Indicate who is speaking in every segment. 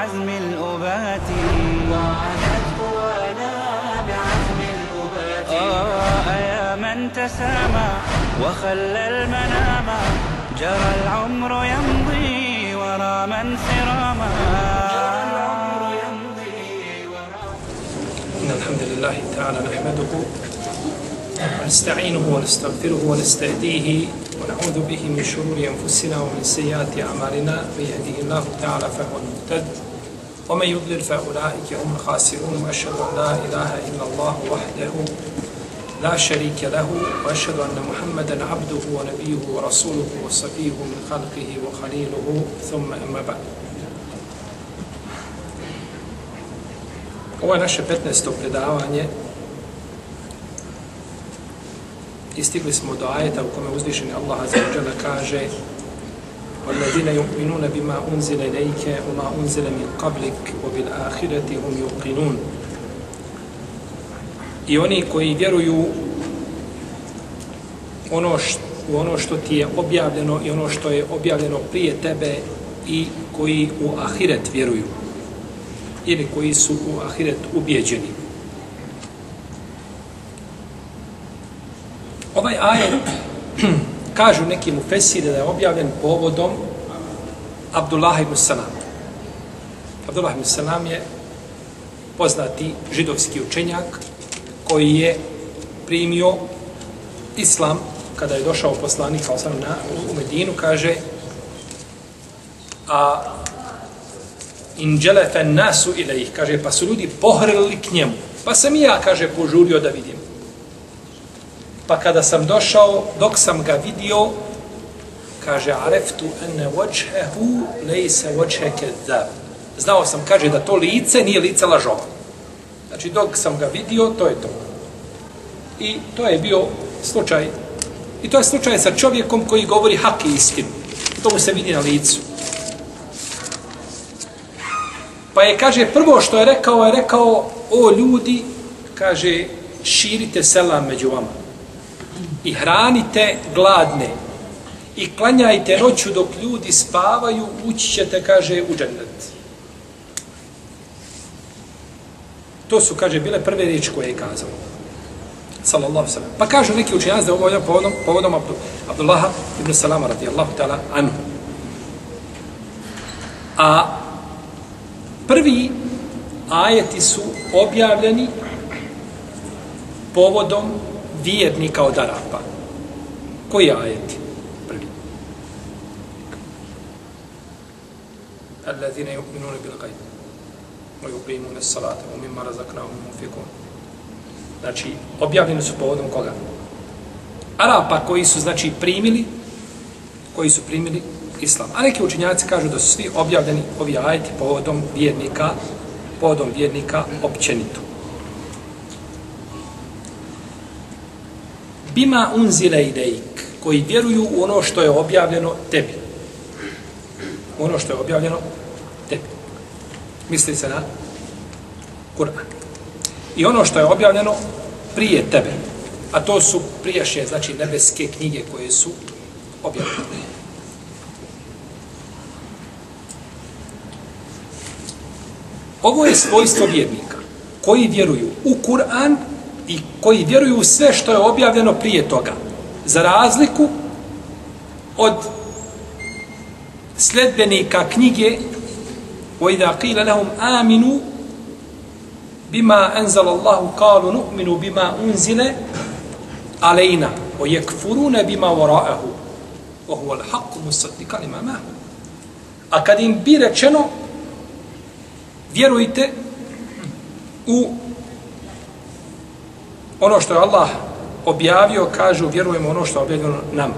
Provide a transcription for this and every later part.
Speaker 1: بعزم الأبات. وعادت قوانا بعزم الأبات آه يا من تسامى وخلى المنام. جرى العمر يمضي ورا من سراما.
Speaker 2: إن الحمد لله تعالى نحمده ونستعينه ونستغفره ونستهديه ونعوذ به من شرور أنفسنا ومن سيئات أعمالنا. من يهده الله تعالى فهو المهتد ومن يضلل فأولئك هم الخاسرون وأشهد أن لا إله إلا الله وحده لا شريك له وأشهد أن محمدا عبده ونبيه ورسوله وصفيه من خلقه وخليله ثم أما بعد Ovo je naše 15. predavanje i stigli smo do ajeta u kome uzvišeni Allah Azza wa kaže وَالَّذِينَ يُؤْمِنُونَ بِمَا أُنزِلَ إِلَيْكَ وَمَا أُنزِلَ مِنْ قَبْلِكَ وَبِالْآخِرَةِ هُمْ يُقِنُونَ I oni koji vjeruju ono što, u ono što ti je objavljeno i ono što je objavljeno prije tebe i koji u ahiret vjeruju ili koji su u ahiret ubjeđeni. Ovaj ajet kažu neki mu fesire da je objavljen povodom Abdullah ibn Salam. Abdullah ibn Salam je poznati židovski učenjak koji je primio islam kada je došao poslanik kao sam na, u Medinu, kaže a inđelefe nasu ilaih, kaže, pa su ljudi pohrlili k njemu. Pa sam i ja, kaže, požurio da vidim. Pa kada sam došao, dok sam ga vidio, kaže, areftu ene vočhehu lejse vočhe da. Znao sam, kaže, da to lice nije lice lažova. Znači, dok sam ga vidio, to je to. I to je bio slučaj. I to je slučaj sa čovjekom koji govori hak i istinu. To mu se vidi na licu. Pa je, kaže, prvo što je rekao, je rekao, o ljudi, kaže, širite selam među vama. I hranite gladne. I klanjajte noću dok ljudi spavaju, ući ćete, kaže, u džennet. To su, kaže, bile prve riječi koje je kazao. Sallallahu sallam. Pa kažu neki učenjaci da je ovo jedan povodom, povodom Abdu, Abdullaha ibn Salama radijallahu ta'ala anhu. A prvi ajeti su objavljeni povodom vjernika od Arapa. Koji ajeti? Prvi. Allazine yu'minuna bil gajb. Wa yuqimuna as-salata wa mimma razaqnahum yunfiqun. Znači, objavljeni su povodom koga? Arapa koji su, znači, primili, koji su primili islam. A neki učinjaci kažu da su svi objavljeni ovi ajeti povodom vjernika, povodom vjernika općenito. Bima unzile idejk, koji vjeruju u ono što je objavljeno tebi. Ono što je objavljeno tebi. Misli se na Kur'an. I ono što je objavljeno prije tebe. A to su prijašnje, znači nebeske knjige koje su objavljene. Ovo je svojstvo vjernika koji vjeruju u Kur'an i koji vjeruju u sve što je objavljeno prije toga. Za razliku od sledbenika knjige وَإِذَا قِيلَ لَهُمْ آمِنُوا بِمَا أَنزَلَ اللَّهُ قَالُوا نُؤْمِنُوا بِمَا أُنزِلَ عَلَيْنَا وَيَكْفُرُونَ بِمَا وَرَاءَهُ وَهُوَ الْحَقُّ مُصَدِّقًا لِمَا مَهُ A kad im bi rečeno vjerujte u ono što je Allah objavio, kažu vjerujemo ono što je objavljeno nama.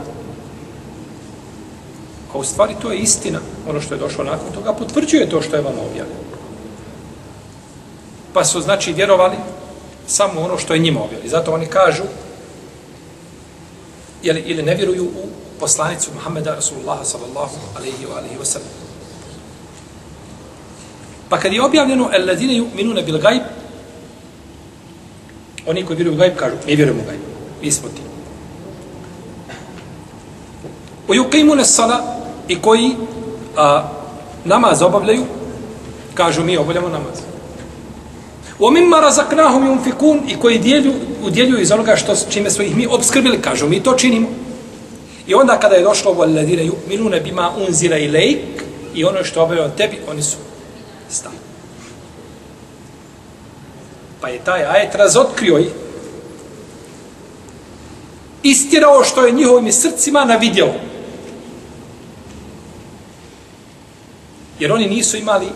Speaker 2: A u stvari to je istina. Ono što je došlo nakon toga potvrđuje to što je vama objavljeno. Pa su znači vjerovali samo ono što je njima objavljeno. Zato oni kažu jeli, ili ne vjeruju u poslanicu Muhammeda Rasulullah sallallahu alaihi wa alaihi wa sallam. Pa kad je objavljeno alladine yu'minuna bil gajb, oni koji vjeruju u gajb kažu, mi vjerujemo u gajb, mi smo ti. U yuqimuna sala i koji a, namaz obavljaju, kažu mi obavljamo namaz. U mimma razaknahum yunfikun i koji dijelju, udjeljuju iz onoga što čime smo ih mi obskrbili, kažu mi to činimo. I onda kada je došlo u alladine yu'minuna bima unzila ilejk i ono što obavljaju tebi, oni su stali. Pa je taj ajet razotkrio i istirao što je njihovim srcima na vidjelo. Jer oni nisu imali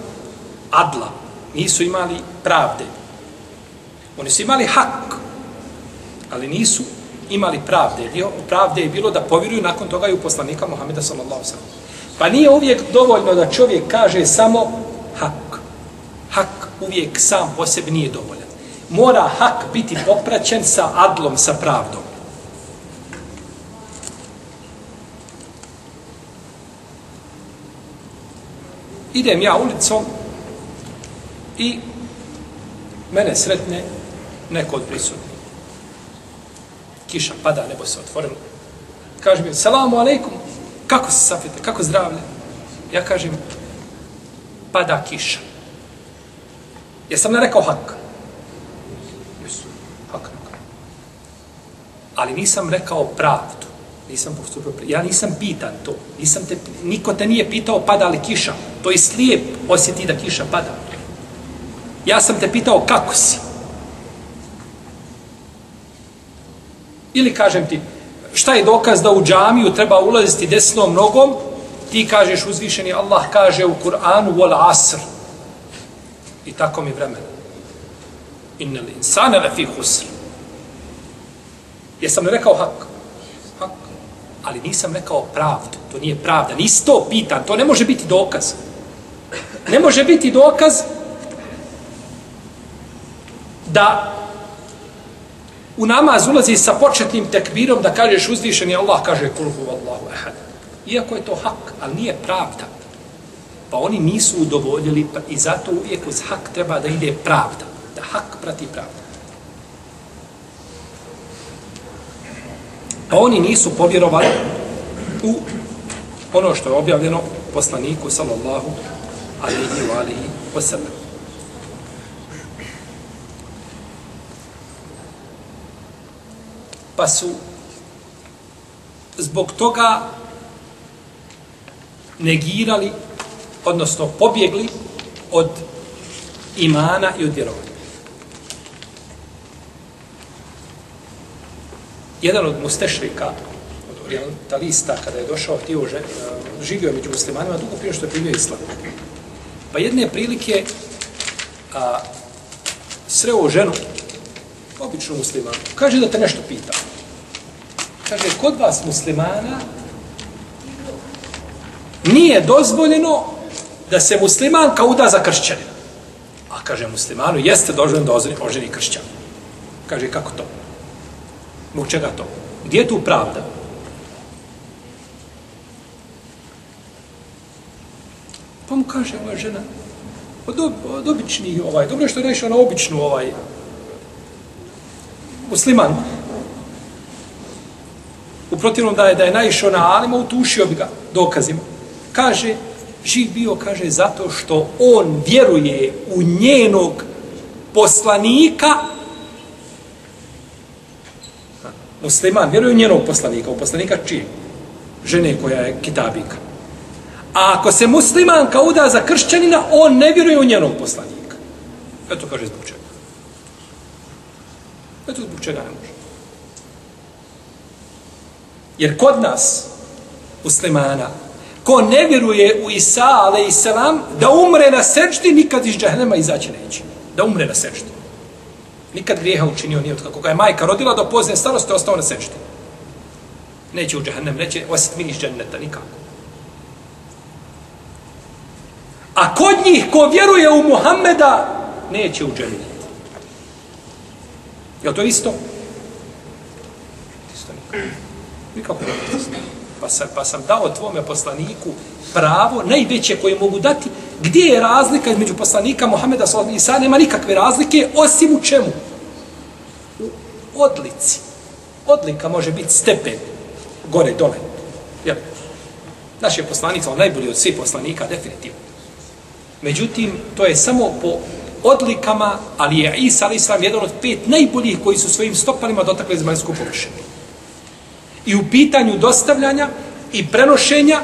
Speaker 2: adla, nisu imali pravde. Oni su imali hak, ali nisu imali pravde. Dio pravde je bilo da povjeruju nakon toga i u poslanika Muhameda sallallahu sallam. Pa nije uvijek dovoljno da čovjek kaže samo hak. Hak uvijek sam po sebi nije dovoljno. Mora hak biti popraćen sa adlom, sa pravdom. Idem ja ulicom i mene sretne neko od prisutnih. Kiša pada, nebo se otvorilo. Kaže mi, salamu alaikum, kako se safite, kako zdravlje? Ja kažem, pada kiša. Jesam ne rekao hak? Jesu, hak rekao. Ali nisam rekao pravdu. Nisam postupio pravdu. Ja nisam pitan to. Nisam te, niko te nije pitao pada li kiša. To je slijep osjeti da kiša pada. Ja sam te pitao kako si. Ili kažem ti, šta je dokaz da u džamiju treba ulaziti desnom nogom, ti kažeš uzvišeni Allah kaže u Kur'anu wal asr. I tako mi vremena. Innal insana lafi husr. Jesam li rekao hak? Hak. Ali nisam rekao pravdu. To nije pravda. Nisi to pitan. To ne može biti dokaz. Ne može biti dokaz da u namaz ulazi sa početnim tekbirom da kažeš uzvišeni Allah kaže kulhu Allahu ahad. Iako je to hak, ali nije pravda. Pa oni nisu udovoljili pa i zato uvijek uz hak treba da ide pravda. Da hak prati pravda. Pa oni nisu povjerovali u ono što je objavljeno poslaniku sallallahu alihi wa alihi wa. Pa su zbog toga negirali odnosno pobjegli od imana i od vjerovanja. Jedan od mustešrika, od orientalista, kada je došao, htio že, eh, živio među muslimanima, dugo prije što je primio islam. Pa jedne prilike a, sreo ženu, običnu muslimanu, kaže da te nešto pita. Kaže, kod vas muslimana nije dozvoljeno da se muslimanka uda za kršćanina. A kaže muslimanu, jeste dozvoljeno da oženi kršćan. Kaže, kako to? Zbog čega to? Gdje je tu pravda? Pa mu kaže ova žena, pa od, od obični ovaj, dobro je što je naišao ono na običnu ovaj, musliman. U protivnom da je, da je naišao na alima, utušio bi ga dokazima. Kaže, živ bio, kaže, zato što on vjeruje u njenog poslanika, musliman, vjeruje u njenog poslanika, u poslanika čije? Žene koja je kitabika. A ako se muslimanka uda za kršćanina, on ne vjeruje u njenog poslanika. Eto kaže zbog čega. Eto zbog čega ne može. Jer kod nas, muslimana, ko ne vjeruje u Isa, ale i selam, da umre na seždi, nikad iz džahnema izaći neće. Da umre na seždi. Nikad grijeha učinio nije od kako ga je majka rodila do pozne starosti, ostao na seždi. Neće u džahnem, neće osjet miniš iz dženneta, nikako. A kod njih ko vjeruje u Muhammeda, neće u džennet. Je to isto? Isto nikako. Nikako ne isto. Pa sam, pa sam dao tvome poslaniku pravo, najveće koje mogu dati, gdje je razlika između poslanika Muhameda i alejhi nema nikakve razlike osim u čemu? U odlici. Odlika može biti stepen gore dole. Jel? Naš je poslanik, on najbolji od svih poslanika, definitivno. Međutim, to je samo po odlikama, ali je Isa ali islam jedan od pet najboljih koji su svojim stopalima dotakli zemaljsku površinu. I u pitanju dostavljanja i prenošenja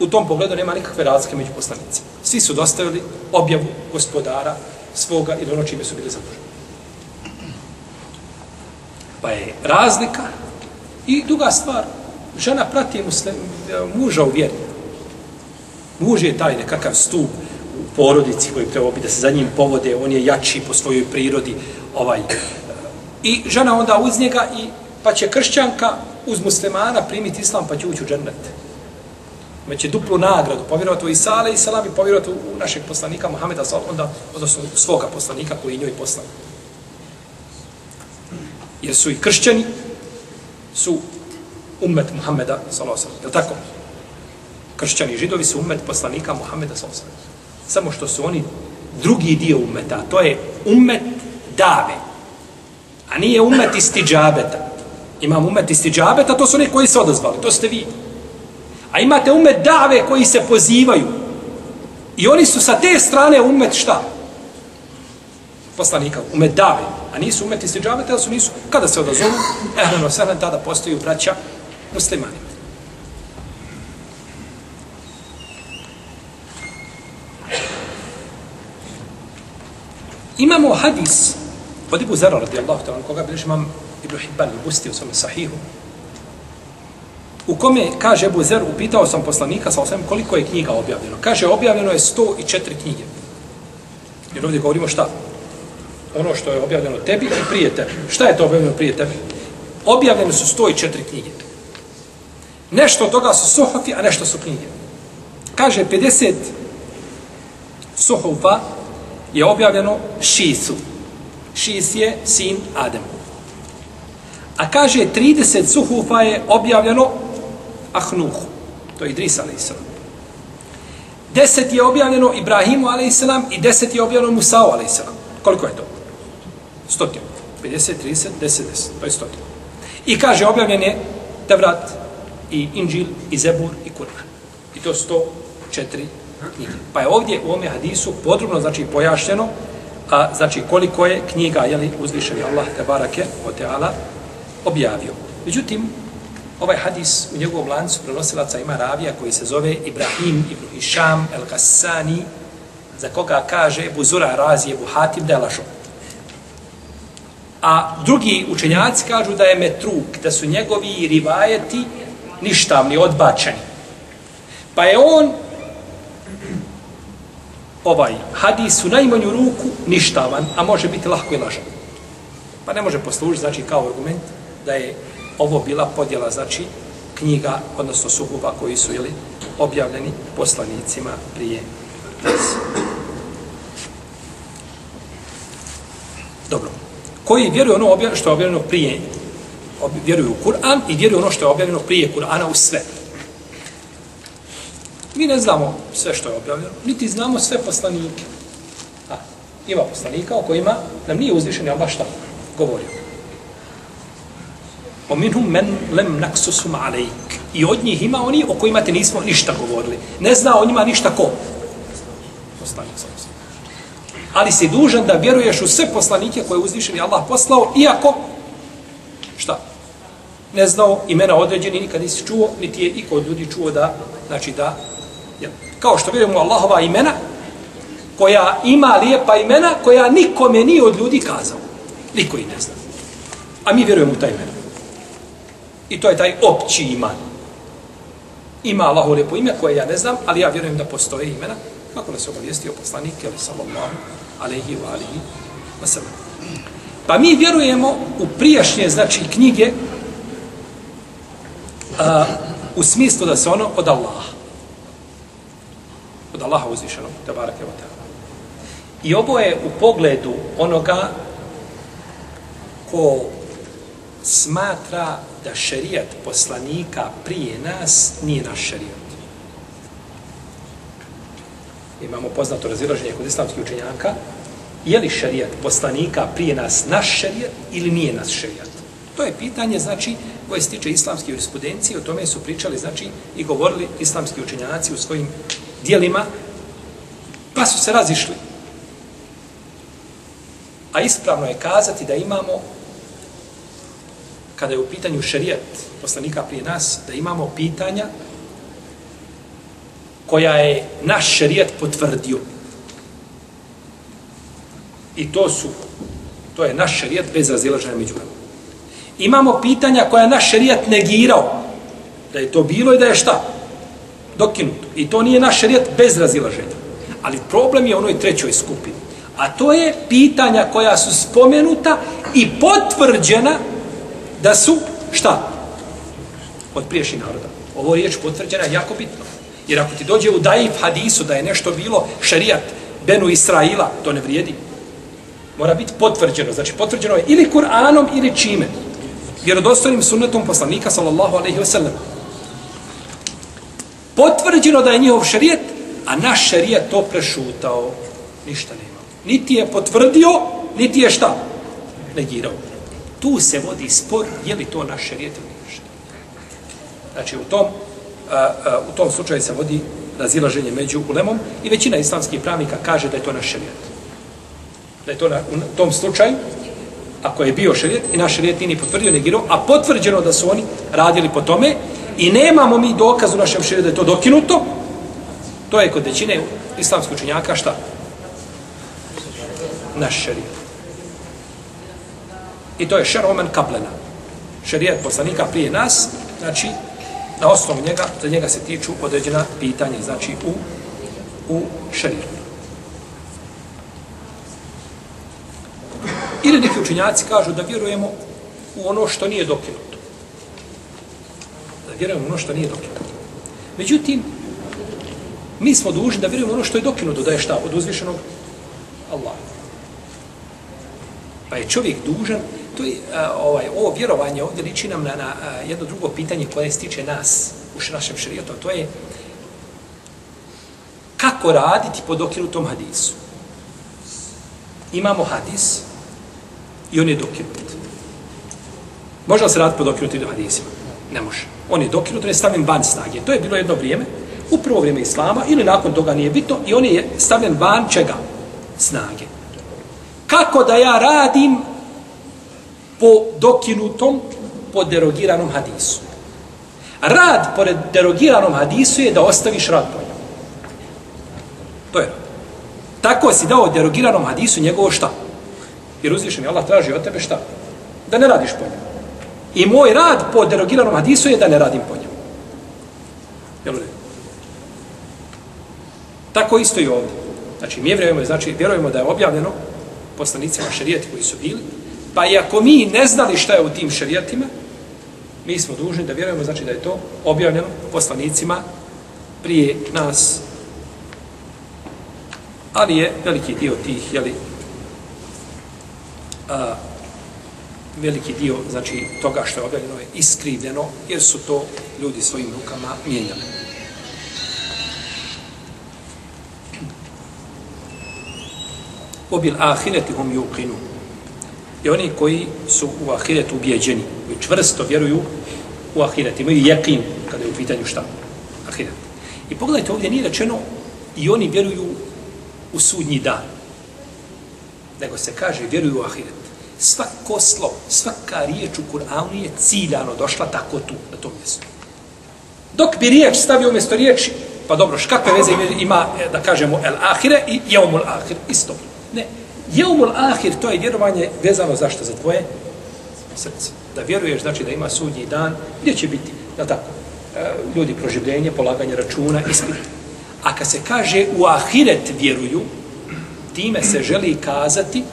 Speaker 2: u tom pogledu nema nikakve razlike među poslanicima. Svi su dostavili objavu gospodara svoga ili ono čime su bili zaduženi. Pa je razlika i druga stvar, žena prati muslim, muža u vjeri. Muž je taj nekakav stup u porodici koji treba biti da se za njim povode, on je jači po svojoj prirodi. ovaj I žena onda uz njega i pa će kršćanka uz muslimana primiti islam pa će ući u džennet. Imaće duplu nagradu, povjerovati u Isa i salam i povjerovati u našeg poslanika Muhameda, onda, odnosno svoga poslanika koji je njoj poslan. Jer su i kršćani, su ummet Muhameda, sallallahu alejhi ve tako? Kršćani i židovi su ummet poslanika Muhameda, sallallahu alejhi Samo što su oni drugi dio ummeta, to je ummet dave. A nije ummet istiđabeta. Imam ummet istiđabeta, to su oni koji se odazvali, to ste vi. A imate umet dave koji se pozivaju. I oni su sa te strane umet šta? Poslanika, umet dave. A nisu ummet istiđabeta, ali su nisu. Kada se odazovu, ehrano sehlen, tada postaju braća muslimani. Imamo hadis od Ibu Zara radijallahu ta'ala, koga biliš imam Ibn Hibban i Busti u sahihu, u kome kaže Ebu Zer, upitao sam poslanika sa osam koliko je knjiga objavljeno. Kaže, objavljeno je 104 knjige. Jer ovdje govorimo šta? Ono što je objavljeno tebi i prije tebi. Šta je to objavljeno prije tebi? Objavljene su 104 knjige. Nešto od toga su suhofi, a nešto su knjige. Kaže, 50 suhofa je objavljeno Šisu. Šis je sin Adem. A kaže, 30 suhufa je objavljeno Ahnuhu. To je Idris a.s. Deset je objavljeno Ibrahimu a.s. i deset je objavljeno Musao a.s. Koliko je to? Stotin. 50, 30, 10, 10. To je stotin. I kaže, objavljen je Tevrat i Inđil i Zebur i Kur'an. I to sto četiri knjige. Pa je ovdje u ome hadisu podrobno znači pojašnjeno a znači koliko je knjiga je li uzvišeni Allah te barake o teala objavio. Međutim ovaj hadis u njegovom lancu prenosilaca ima ravija koji se zove Ibrahim ibn Hisham el-Kassani, za koga kaže Ebu Zura Razi Ebu Hatim da je lažo. A drugi učenjaci kažu da je metruk, da su njegovi rivajeti ništavni, odbačeni. Pa je on ovaj hadis u najmanju ruku ništavan, a može biti lahko i lažan. Pa ne može poslužiti, znači, kao argument da je ovo bila podjela, znači, knjiga, odnosno suhuba koji su jeli, objavljeni poslanicima prije nas. Dobro. Koji vjeruju ono što je objavljeno prije vjeruju u Kur'an i vjeruju ono što je objavljeno prije Kur'ana u sve. Mi ne znamo sve što je objavljeno, niti znamo sve poslanike. A, ima poslanika o kojima nam nije uzvišen je Allah šta govorio. O men lem naksusum alejk. I od njih ima oni o kojima te nismo ništa govorili. Ne zna o njima ništa ko? Poslanik sam Ali si dužan da vjeruješ u sve poslanike koje je uzvišen Allah poslao, iako šta? Ne znao imena određeni, nikad nisi čuo, niti je iko od ljudi čuo da, znači da, ja. kao što vjerujemo Allahova imena, koja ima lijepa imena, koja nikome nije od ljudi kazao. Niko ih ne zna. A mi vjerujemo u ta imena. I to je taj opći iman. Ima Allahu lijepo ime koje ja ne znam, ali ja vjerujem da postoje imena, kako nas obavijestio poslanik, ali sallallahu alaihi wa alihi wa sallam. Pa mi vjerujemo u prijašnje, znači, knjige a, u smislu da se ono od Allaha. Od Allaha uzvišenog, te barake o ta'ala. I ovo je u pogledu onoga ko smatra da šerijat poslanika prije nas nije naš šerijat. Imamo poznato razilaženje kod islamskih učenjaka. Je li šerijat poslanika prije nas naš šerijat ili nije naš šerijat? To je pitanje, znači, koje se tiče islamske jurisprudencije, o tome su pričali, znači, i govorili islamski učenjaci u svojim dijelima, pa su se razišli. A ispravno je kazati da imamo, kada je u pitanju šerijat poslanika prije nas, da imamo pitanja koja je naš šerijat potvrdio. I to su, to je naš šerijat bez razilaženja među nama. Imamo pitanja koja je naš šerijat negirao. Da je to bilo i da je šta? Dokinuto. I to nije naš šerijat bez razilaženja. Ali problem je u onoj trećoj skupini. A to je pitanja koja su spomenuta i potvrđena da su šta? Od priješnjih naroda. Ovo riječ potvrđena je jako bitno. Jer ako ti dođe u daif hadisu da je nešto bilo šarijat Benu Israila, to ne vrijedi. Mora biti potvrđeno. Znači potvrđeno je ili Kur'anom ili čime. Vjerodostojnim sunnetom poslanika sallallahu alaihi wasallam. Potvrđeno da je njihov šarijat, a naš šarijat to prešutao. Ništa nema. Niti je potvrdio, niti je šta? Negirao. Tu se vodi spor, je li to naš šerijet ili naš Znači u tom a, a, u tom slučaju se vodi razilaženje među ulemom i većina islamskih pravnika kaže da je to naš šerijet. Da je to na, u tom slučaju, ako je bio šerijet i naš šerijet nije potvrdio negirao, a potvrđeno da su oni radili po tome i nemamo mi dokaz u našem šerijetu da je to dokinuto, to je kod većine islamskih učenjaka šta? Naš šerijet. I to je šeromen kaplena. Šerijet poslanika prije nas, znači na osnovu njega, za njega se tiču određena pitanja, znači u, u šerijetu. Ili neki učinjaci kažu da vjerujemo u ono što nije dokinuto. Da vjerujemo u ono što nije dokinuto. Međutim, mi smo dužni da vjerujemo ono što je dokinuto, da je šta? Od uzvišenog Allah. Pa je čovjek dužan to je, a, ovaj, ovo vjerovanje ovdje liči nam na, na a, jedno drugo pitanje koje se tiče nas u našem šarijetu, to je kako raditi pod dokinutom hadisu. Imamo hadis i on je dokinut. Može li se raditi pod dokinutim hadisima? Ne može. On je dokinut, on je stavljen van snage. To je bilo jedno vrijeme, u prvo vrijeme Islama, ili nakon toga nije bitno, i on je stavljen van čega? Snage. Kako da ja radim po dokinutom, po derogiranom hadisu. Rad po derogiranom hadisu je da ostaviš rad po njemu. To je rad. Tako si dao derogiranom hadisu njegovo šta? Jer uzvišen je Allah traži od tebe šta? Da ne radiš po njemu. I moj rad po derogiranom hadisu je da ne radim po njemu. Jel u Tako isto i ovdje. Znači, mi vjerujemo, znači, vjerujemo da je objavljeno poslanicima šarijeti koji su bili, Pa i ako mi ne znali šta je u tim šerijatima, mi smo dužni da vjerujemo, znači da je to objavljeno poslanicima prije nas. Ali je veliki dio tih, jeli, a, veliki dio, znači, toga što je objavljeno je iskrivljeno, jer su to ljudi svojim rukama mijenjali. Obil ahireti hum yuqinu i oni koji su u ahiret ubijeđeni, koji čvrsto vjeruju u ahiret, imaju jekin kada je u pitanju šta? Ahiret. I pogledajte, ovdje nije rečeno i oni vjeruju u sudnji dan. Nego se kaže vjeruju u ahiret. Svako slovo, svaka riječ u Kur'anu je ciljano došla tako tu, na tom mjestu. Dok bi riječ stavio umjesto riječi, pa dobro, kakve veze ima, da kažemo, el ahire i jeumul ahire, isto. Ne, Jeumul ahir, to je vjerovanje vezano zašto? Za tvoje srce. Da vjeruješ, znači da ima sudnji dan, gdje će biti, da tako, e, ljudi proživljenje, polaganje računa, ispit. A kad se kaže u ahiret vjeruju, time se želi kazati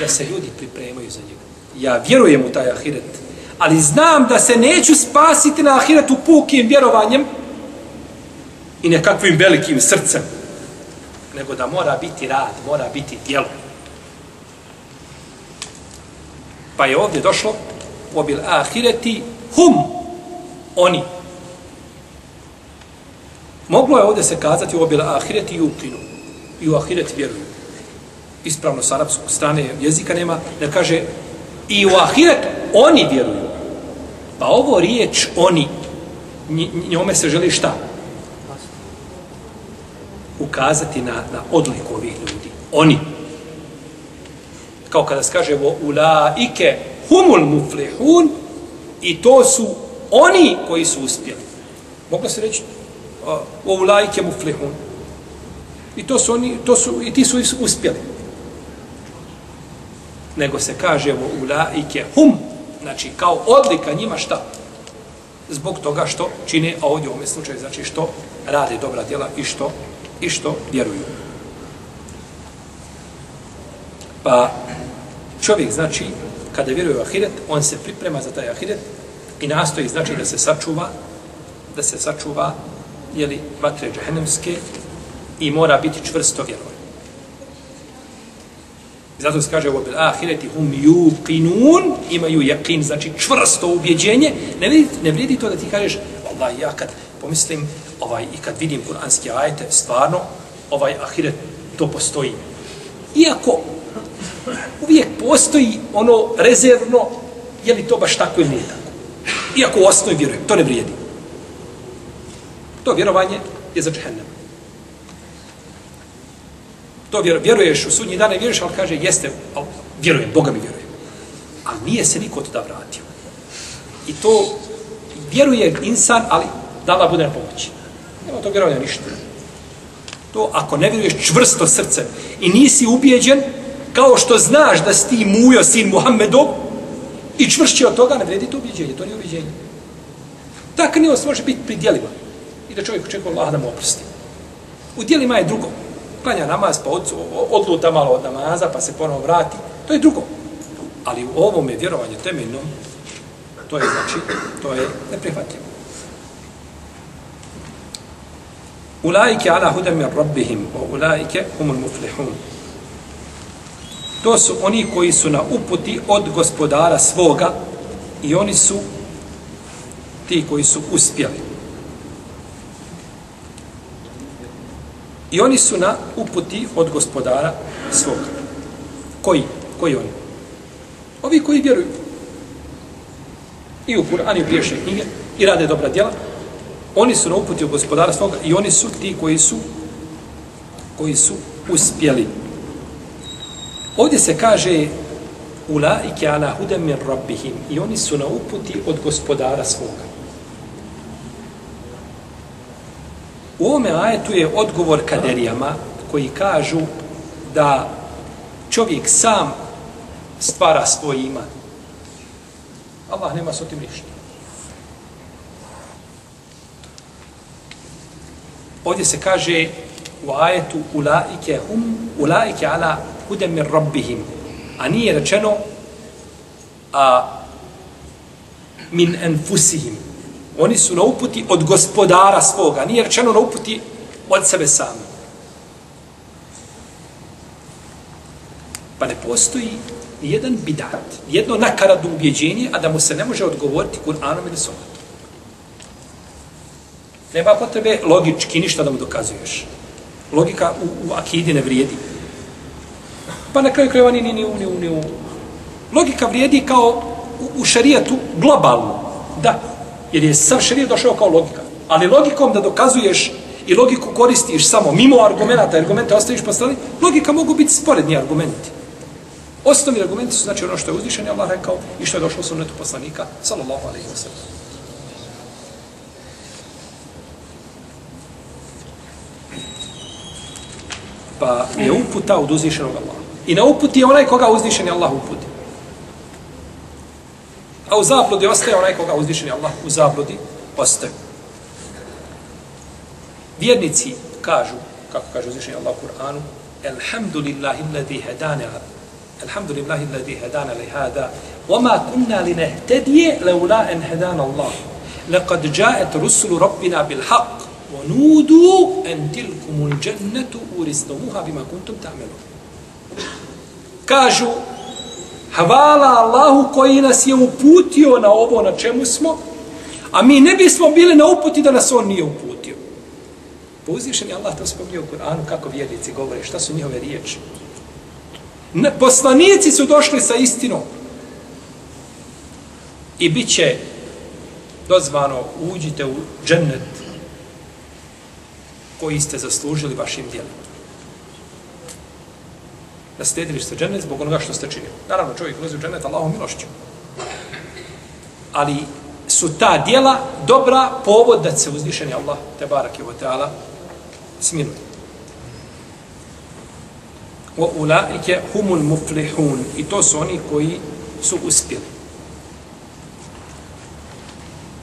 Speaker 2: da se ljudi pripremaju za njega. Ja vjerujem u taj ahiret, ali znam da se neću spasiti na ahiretu pukim vjerovanjem, i nekakvim velikim srcem, nego da mora biti rad, mora biti djelo. Pa je ovdje došlo obil ahireti hum oni. Moglo je ovdje se kazati obil ahireti yukinu. I u ahiret vjeruju. Ispravno s arapskog strane jezika nema da kaže i u ahiret oni vjeruju. Pa ovo riječ oni njome se želi šta? Ukazati na, na odliku ovih ljudi. Oni. Kao kada se kaže ulaike humul muflihun i to su oni koji su uspjeli. Moglo se reći o ulaike muflihun. I to su oni, to su, i ti su uspjeli. Nego se kaže o ulaike hum, znači kao odlika njima šta? Zbog toga što čine, a ovdje u ovom slučaju, znači što rade dobra djela i što, i što vjeruju. Pa čovjek, znači, kada vjeruje u ahiret, on se priprema za taj ahiret i nastoji, znači, da se sačuva, da se sačuva, jeli, vatre džahenemske i mora biti čvrsto vjerovan. Zato se kaže u bil ahireti hum yuqinun, imaju yakin, znači čvrsto ubjeđenje. Ne vidi, ne vidi to da ti kažeš, Allah, ja kad pomislim, ovaj, i kad vidim kuranski ajete, stvarno, ovaj ahiret, to postoji. Iako uvijek postoji ono rezervno, je li to baš tako ili nije tako. Iako u osnovi vjerujem, to ne vrijedi. To vjerovanje je za džehennem. To vjeruješ u sudnji dan ne vjeruješ, ali kaže, jeste, ali vjerujem, Boga mi vjerujem. Ali nije se niko da vratio. I to vjeruje insan, ali da Allah bude na pomoći. Nema tog vjerovanja ništa. To ako ne vjeruješ čvrsto srce i nisi ubijeđen, kao što znaš da si ti mujo sin Muhammedov i čvršće od toga, ne vredi to ubijeđenje, to nije ubijeđenje. Ta nije može biti pri dijelima. I da čovjek očekuje Allah da mu oprosti. U dijelima je drugo klanja namaz, pa od, odluta malo od namaza, pa se ponovo vrati. To je drugo. Ali u ovom je vjerovanje temeljno, to je znači, to je neprihvatljivo. Ulaike ala hudem min rabbihim, o ulaike humul muflihun. To su oni koji su na uputi od gospodara svoga i oni su ti koji su uspjeli. I oni su na uputi od gospodara svoga. Koji? Koji oni? Ovi koji vjeruju. I u Kur'an i u priješnje knjige i rade dobra djela. Oni su na uputi u gospodara svoga i oni su ti koji su koji su uspjeli. Ovdje se kaže ulaike ala hudem min rabbihim. I oni su na uputi od gospodara svoga. U ovome ajetu je odgovor kaderijama koji kažu da čovjek sam stvara svoj iman. Allah nema s otim ništa. Ovdje se kaže u ajetu ulaike hum, ulaike ala hudem min rabbihim. A nije rečeno a min enfusihim. Oni su na uputi od gospodara svoga. Nije rečeno na uputi od sebe sami. Pa ne postoji jedan bidat, jedno nakaradno ubjeđenje, a da mu se ne može odgovoriti Kur'anom ili Sunnetom. Nema potrebe logički ništa da mu dokazuješ. Logika u, u akidi ne vrijedi. Pa na kraju krajeva ni, ni, ni, ni, ni. Logika vrijedi kao u, u šarijetu globalno. Da, Jer je sam šarijet došao kao logika. Ali logikom da dokazuješ i logiku koristiš samo mimo argumenta, argumente ostaviš po strani, logika mogu biti sporedni argumenti. Osnovni argumenti su znači ono što je uzvišen, Allah rekao, i što je došlo u sunnetu poslanika, sallallahu alaihi wa sallam. Pa je uputa od uzvišenog Allaha. I na uputi je onaj koga uzvišen je Allah uputi. A u zabludi ostaje onaj koga uzvišeni Allah u zabludi ostaje. Vjernici kažu, kako kaže uzvišeni Allah u Kur'anu, Alhamdulillahi alladhi hadana Alhamdulillahi alladhi hadana li hada وما كنا لنهتدي لولا ان هدانا الله لقد جاءت رسل ربنا بالحق وَنُودُوا أَنْ تِلْكُمُ الْجَنَّةُ urisnomuha bima kuntum ta'melun. Kažu, hvala Allahu koji nas je uputio na ovo na čemu smo, a mi ne bismo bili na uputi da nas on nije uputio. Po uzvišen je Allah to spomnio u Kur'anu kako vjernici govore, šta su njihove riječi. Ne, poslanici su došli sa istinom. I bit će dozvano uđite u džennet koji ste zaslužili vašim dijelima. Naslijedili ste džennet zbog onoga što ste činili. Naravno, čovjek ulazi u džennet Allahom milošću. Ali su ta dijela dobra povod da se uzvišeni Allah, te barak i o teala, smiluje. Wa ulaike humul muflihun. I to su oni koji su uspjeli.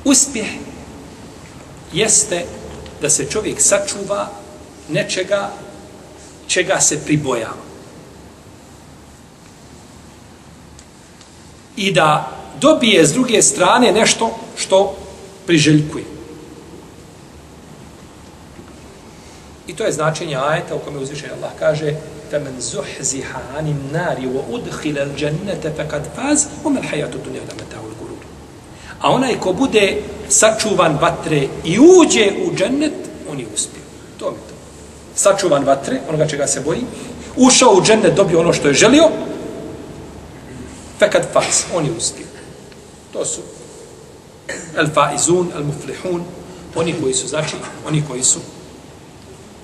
Speaker 2: Uspjeh jeste da se čovjek sačuva nečega čega se pribojava. I da dobije s druge strane nešto što priželjkuje. I to je značenje ajeta u kome uzvišen Allah kaže فَمَنْ زُحْزِحَ عَنِ النَّارِ وَأُدْخِلَ الْجَنَّةَ فَقَدْ فَازِ وَمَا الْحَيَاتُ الدُّنْيَا لَمَتَاهُ الْغُرُورِ A onaj ko bude sačuvan vatre i uđe u džennet, on je uspio. To mi to. Sačuvan vatre, onoga čega se boji, ušao u džennet, dobio ono što je želio, fekad faz, on je uspio. To su el faizun, el muflihun, oni koji su, znači, oni koji su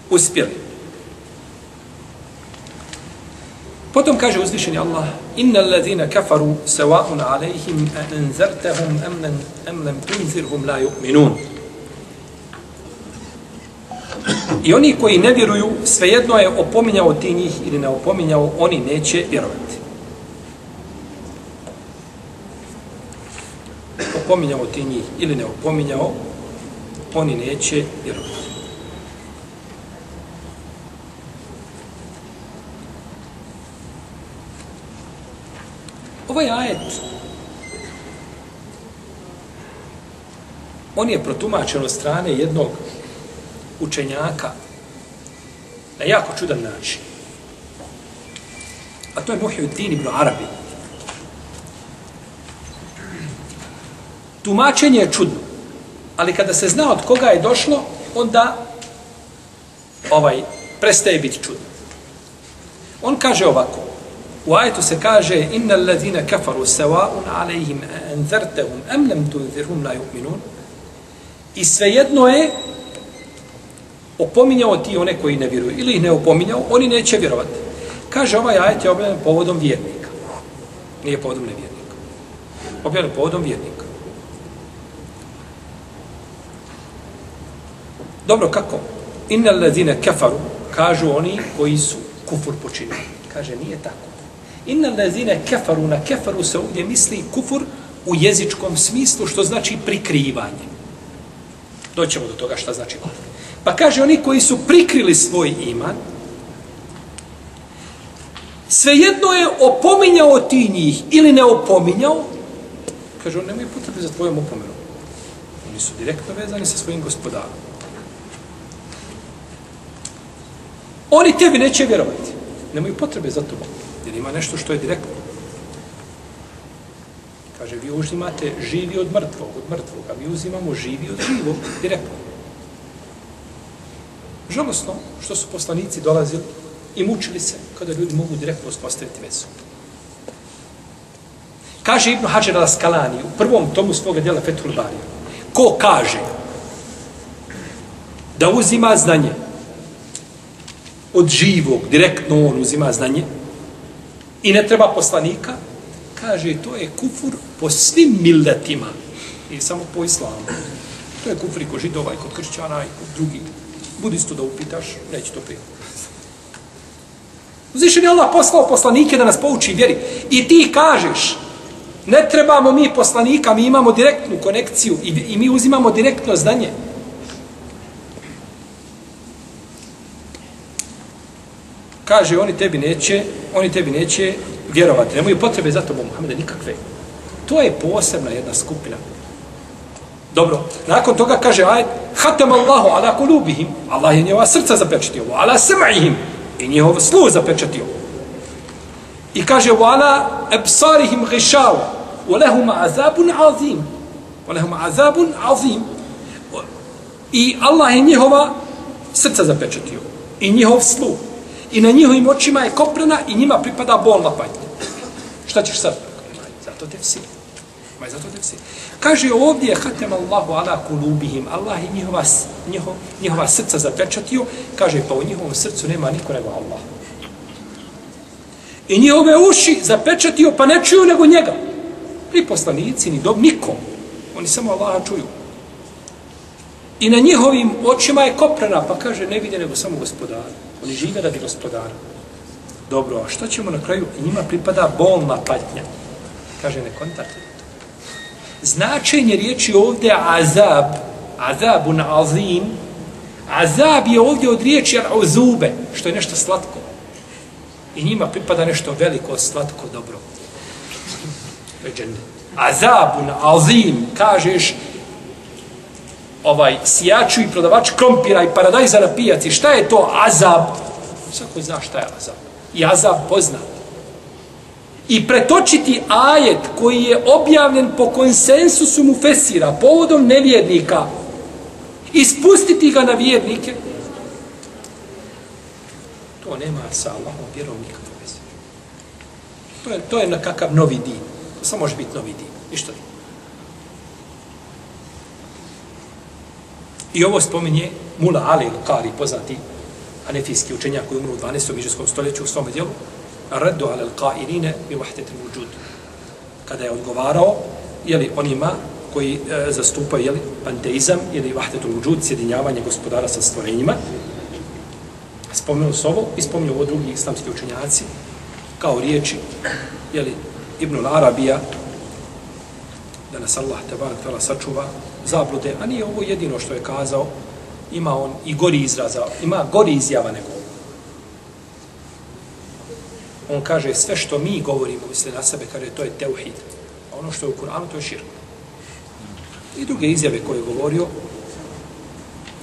Speaker 2: uspjeli. Potom kaže uzvišeni Allah, inna ladina kafaru sawa'un alayhim a anzartahum am lam am lam tunzirhum la yu'minun. I oni koji ne vjeruju, svejedno je opominjao ti njih ili ne opominjao, oni neće vjerovati. Opominjao ti njih ili ne opominjao, oni neće vjerovati. Ovaj ajet on je protumačen od strane jednog učenjaka na jako čudan način. A to je Muhyiddin ibn Arabi. Tumačenje je čudno, ali kada se zna od koga je došlo, onda ovaj prestaje biti čudno. On kaže ovako, U ajetu se kaže inna ladina kafaru sawa'un alayhim anzartahum am lam tunzirhum la yu'minun. I svejedno je opominjao ti one koji ne vjeruju ili ih ne opominjao, oni neće vjerovati. Kaže ovaj ajet je objavljen povodom vjernika. Nije povodom nevjernika. Objavljen povodom vjernika. Dobro, kako? Inna ladina kafaru, kažu oni koji su kufur počinili. Kaže, nije tako. Inna lezine kefaru na kefaru se ovdje misli kufur u jezičkom smislu, što znači prikrivanje. Doćemo do toga šta znači kufur. Pa kaže oni koji su prikrili svoj iman, svejedno je opominjao ti njih ili ne opominjao, kaže on nemoj potrebe za tvojom opomenom. Oni su direktno vezani sa svojim gospodarom. Oni tebi neće vjerovati. Nemaju potrebe za tobom. Jer ima nešto što je direktno. Kaže, vi uzimate živi od mrtvog, od mrtvog, a mi uzimamo živi od živog, direktno. Žalostno što su poslanici dolazili i mučili se kada ljudi mogu direktno uspostaviti vezu. Kaže Ibn Hajar al-Skalani u prvom tomu svoga djela Fethul Barija, ko kaže da uzima znanje od živog, direktno on uzima znanje, i ne treba poslanika, kaže to je kufur po svim milletima i samo po islamu. To je kufur i kod židova i kod kršćana i kod drugih. Budistu da upitaš, neće to prije. Uzvišen je Allah poslao poslanike da nas pouči vjeri. I ti kažeš, ne trebamo mi poslanika, mi imamo direktnu konekciju i, i mi uzimamo direktno znanje. Kaže oni tebi neće, oni tebi neće vjerovati. Nemaju potrebe za tobom, Muhammede, nikakve. To je posebna jedna skupina Dobro, nakon toga kaže aj hatam Allahu ala kulubihim. Allah je njeva srca zapečatio. Ala sam'ihim. I njihov sluh zapečatio. I kaže ala absarihim gišava, Wa lahum azabun azim. Wa lahum azabun azim. I Allah je njihova srca zapečatio. I njihov sluh. I na njihovim očima je koprena i njima pripada bolna patnja. Šta ćeš sad? Zato te vsi. Ma zato te vsi. Kaže ovdje hatem Allahu ala kulubihim. Allah je njihova, njiho, njihova srca zapečatio. Kaže pa u njihovom srcu nema niko nego Allah. I njihove uši zapečatio pa ne čuju nego njega. Ni poslanici, ni dob, nikom. Oni samo Allaha čuju. I na njihovim očima je koprena, pa kaže, ne vide nego samo gospodara. Oni žive radi gospodara. Dobro, a što ćemo na kraju? Njima pripada bolna patnja. Kaže, ne kontakte Značenje riječi ovdje azab, azabun azim, azab je ovdje od riječi uzube, što je nešto slatko. I njima pripada nešto veliko, slatko, dobro. Azabun azim, kažeš, ovaj sijaču i prodavač krompira i paradajza na pijaci. Šta je to azab? Svako zna šta je azab. I azab pozna. I pretočiti ajet koji je objavljen po konsensusu mu fesira, povodom nevjernika, i spustiti ga na vjernike, to nema sa Allahom vjerom nikakve veze. To je, to je na kakav novi din. To samo može biti novi din. Ništa drugo. I ovo spominje Mula Ali Qari, poznati anefijski učenjak koji umru u 12. mižarskom stoljeću u svome dijelu, Raddu ala al-qa'iline bi wahdati al-wujud. Kada je odgovarao, jeli onima koji e, zastupaju jeli, panteizam ili wahdatu al-wujud, sjedinjavanje gospodara sa stvorenjima, spomenuo se ovo i spomenuo ovo drugi islamski učenjaci, kao riječi, jeli, Ibn al-Arabija, da nas Allah te barak tala sačuva zablude, a nije ovo jedino što je kazao, ima on i gori izraza, ima gori izjava nego On kaže sve što mi govorimo, misle na sebe, kaže to je teuhid. A ono što je u Kur'anu, to je širk. I druge izjave koje je govorio,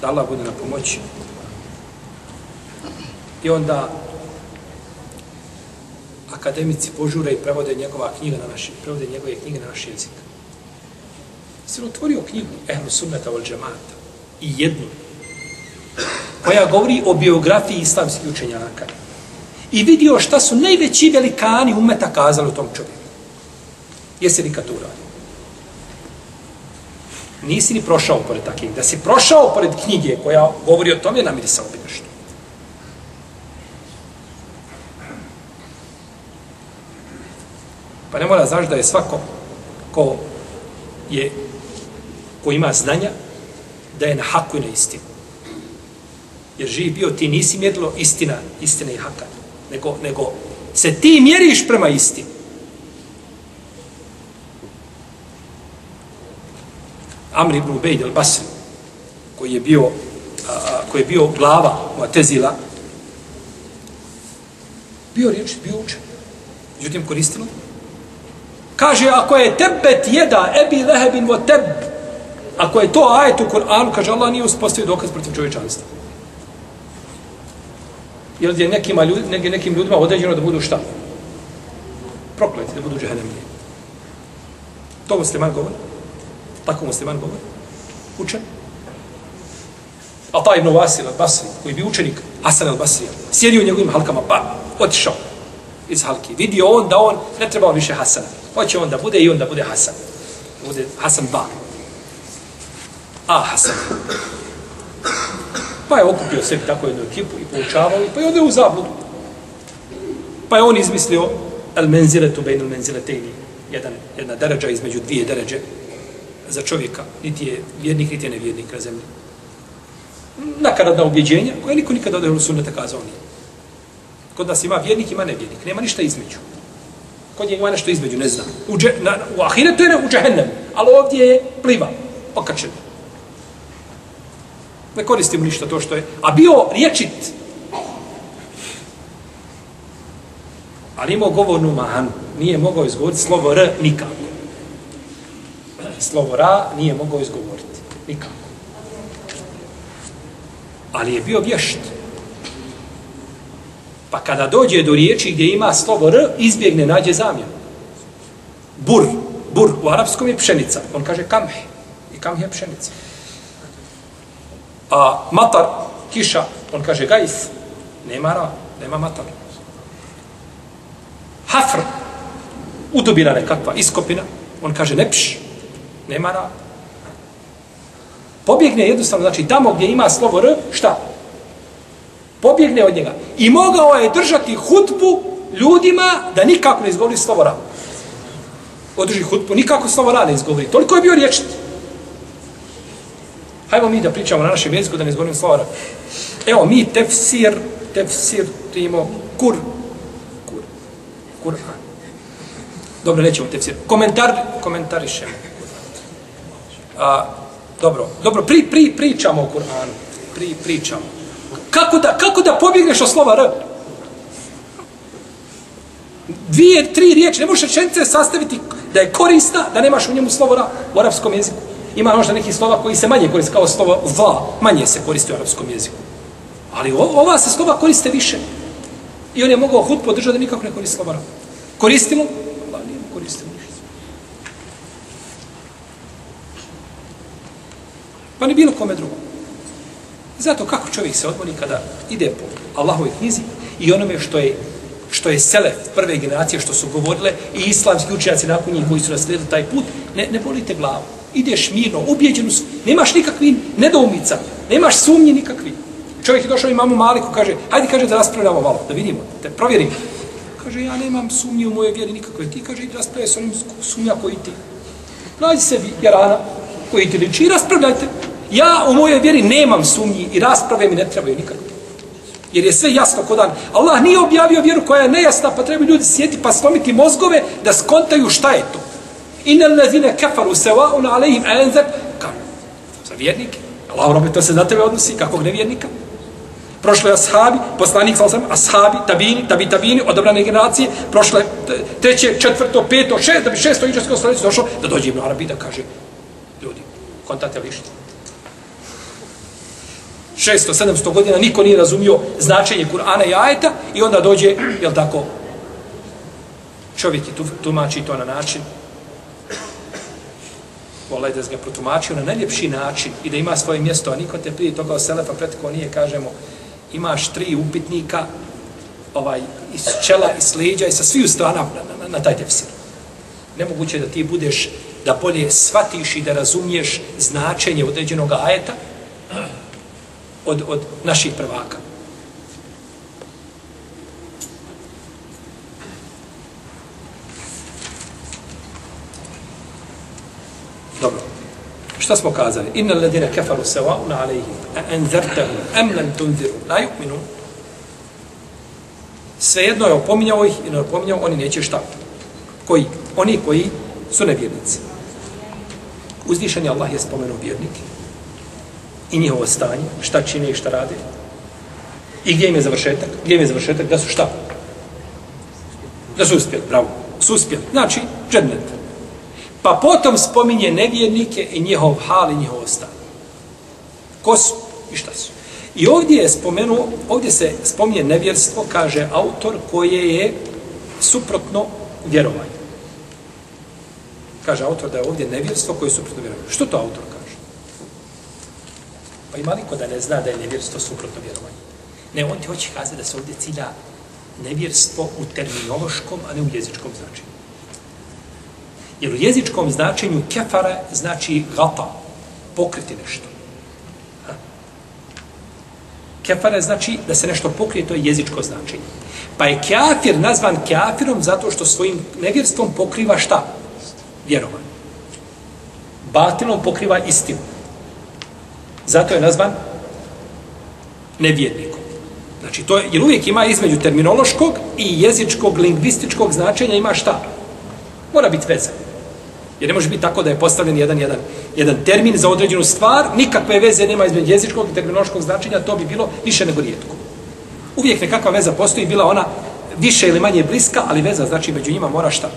Speaker 2: da Allah bude na pomoći. I onda akademici požure i prevode njegova knjiga na naši, prevode njegove knjige na naš jezik se otvorio knjigu Ehlu Sunnata ol džemata i jednu koja govori o biografiji islamskih učenjaka i vidio šta su najveći velikani umeta kazali o tom čovjeku. Jesi li kad to uradio? Nisi ni prošao pored takvih. Da si prošao pored knjige koja govori o tome, namirisao bi nešto. Pa ne mora znaš da je svako ko je ko ima znanja, da je na haku i na istinu. Jer živ bio, ti nisi mjerilo istina, istina i haka. Nego, nego se ti mjeriš prema istini. Amr ibn Ubejd al-Basri, koji je bio, a, koji je bio glava Mu'tezila, bio riječ, bio učen. Međutim, koristilo. Kaže, ako je tebet jeda, ebi lehebin vo teb, Ako je to ajet u Kur'anu, kaže Allah nije uspostavio dokaz protiv čovječanstva. Jer je nekima ljudi, nekim, nekim ljudima određeno da budu šta? Prokleti, da budu džehennemlije. To musliman govori. Tako musliman govori. Učen. A taj ibn Vasil al-Basri, koji bi učenik Hasan al-Basri, sjedio u njegovim halkama, pa otišao iz halki. Vidio on da on ne treba više Hasana. Hoće on da bude i on da bude Hasan. Bude Hasan ba. A Hasan. Pa je okupio sebi tako jednu ekipu i poučavao pa je ode u zabludu. Pa je on izmislio el menziletu bejn el menziletejni. Jedan, jedna deređa između dvije deređe za čovjeka. Niti je vjernik, niti je nevjernik na zemlji. Nakaradna ubjeđenja koje niko nikada odeo u sunnete kazao nije. Kod nas ima vjernik, ima nevjernik. Nema ništa između. Kod njega ima nešto između, ne znam. U, dže, na, u ahiretu je u džahennem, ali ovdje je pliva, okačeno. Ne koristimo ništa to što je. A bio riječit. Ali imao govornu manu. Nije mogao izgovoriti slovo R nikako. slovo ra nije mogao izgovoriti. Nikako. Ali je bio vješt. Pa kada dođe do riječi gdje ima slovo r, izbjegne, nađe zamjenu. Bur. Bur u arapskom je pšenica. On kaže kamhe. I kamhe je pšenica. A matar, kiša, on kaže gajs. Nema ra, nema matar. Hafr, udubina nekakva, iskopina. On kaže nepš, nema ra. Pobjegne jednostavno, znači tamo gdje ima slovo r, šta? Pobjegne od njega. I mogao je držati hutbu ljudima da nikako ne izgovori slovo ra. Održi hutbu, nikako slovo ra ne izgovori. Toliko je bio riječiti. Hajmo mi da pričamo na našem jeziku da ne izgovorim slova. Evo mi tefsir, tefsir, timo, kur, kur, kur, Dobro, nećemo tefsir. Komentar, komentarišemo. A, dobro, dobro, pri, pri, pričamo o Kur'anu. Pri, pričamo. Kako da, kako da pobjegneš od slova R? Dvije, tri riječi, ne možeš rečenice sastaviti da je korisna, da nemaš u njemu slovo R u arapskom jeziku. Ima možda neki slova koji se manje koriste, kao slovo va, manje se koriste u arapskom jeziku. Ali ova se slova koriste više. I on je mogao hud podržati da nikako ne koristi slova R. Koristilo? Pa koristimo ništa. Pa ni bilo kome drugom. Zato kako čovjek se odmori kada ide po Allahove knjizi i onome što je što je sele prve generacije što su govorile i islamski učenjaci nakon njih koji su naslijedili taj put, ne, ne bolite glavu. Ideš mirno, ubijeđeno su, nemaš nikakvi nedoumica, nemaš sumnji nikakvi. Čovjek je došao i Maliku, kaže, hajde kaže da raspravljamo malo, da vidimo, da provjerim. Kaže, ja nemam sumnje u moje vjeri nikakve. Ti, kaže, idi raspravljaj s onim sumnja koji ti. Nađi se vjerana koji ti liči i raspravljajte. Ja u mojoj vjeri nemam sumnji i rasprave mi ne trebaju nikakve. Jer je sve jasno kodan. Allah nije objavio vjeru koja je nejasna, pa treba ljudi sjeti pa slomiti mozgove da skontaju šta je to. Inel lezine kafaru se wa una alejim enzeb. kam. Za vjernike. Allah robe, to se na tebe odnosi, kakvog nevjernika? prošle ashabi, poslanik sa osam, ashabi, tabini, tabi tabini, odabrane generacije, prošle treće, četvrto, peto, šest, da bi šesto iđarsko stoljeće došlo, da dođe Ibn Arabi da kaže, ljudi, kontate lišti. 600, 700 godina niko nije razumio značenje Kur'ana i ajeta i onda dođe, jel tako, čovjek je tu, tumači to na način, volaj da ga protumačio na najljepši način i da ima svoje mjesto, a niko te prije toga o Selefa pretko nije, kažemo, imaš tri upitnika ovaj, iz čela, iz leđa i sa sviju strana na, na, na taj tefsir. Nemoguće da ti budeš, da bolje shvatiš i da razumiješ značenje određenog ajeta od, od naših prvaka. Dobro. Šta smo kazali? Inna ladine kefaru sawa'un alayhim a enzartahu am lam tunziru la yu'minu. Svejedno je opominjao ih i ne opominjao, oni neće šta. Koji? Oni koji su nevjernici. Uzvišen je Allah je spomenuo vjernike i njihovo stanje, šta čine i šta rade. I gdje im je završetak? Gdje im je završetak? Da su šta? Da su uspjeli, bravo. Su uspjeli. Znači, džednet. Pa potom spominje nevjernike i njihov hal i njihov stan. Ko su i šta su? I ovdje je spomenuo, ovdje se spominje nevjerstvo, kaže autor, koje je suprotno vjerovanju. Kaže autor da je ovdje nevjerstvo koje je suprotno vjerovanju. Što to autor kaže? Pa ima liko da ne zna da je nevjerstvo suprotno vjerovanju? Ne, on ti hoće kazati da se ovdje cilja nevjerstvo u terminološkom, a ne u jezičkom značenju. Jer u jezičkom značenju kefara znači gata, pokriti nešto. Kefara znači da se nešto pokrije, to je jezičko značenje. Pa je kafir nazvan kafirom zato što svojim nevjerstvom pokriva šta? Vjerovanje. Batinom pokriva istinu. Zato je nazvan nevjernikom. Znači, to je, jer uvijek ima između terminološkog i jezičkog, lingvističkog značenja ima šta? Mora biti veza. Jer ne može biti tako da je postavljen jedan, jedan, jedan termin za određenu stvar, nikakve veze nema između jezičkog i terminološkog značenja, to bi bilo više nego rijetko. Uvijek nekakva veza postoji, bila ona više ili manje bliska, ali veza znači među njima mora šta?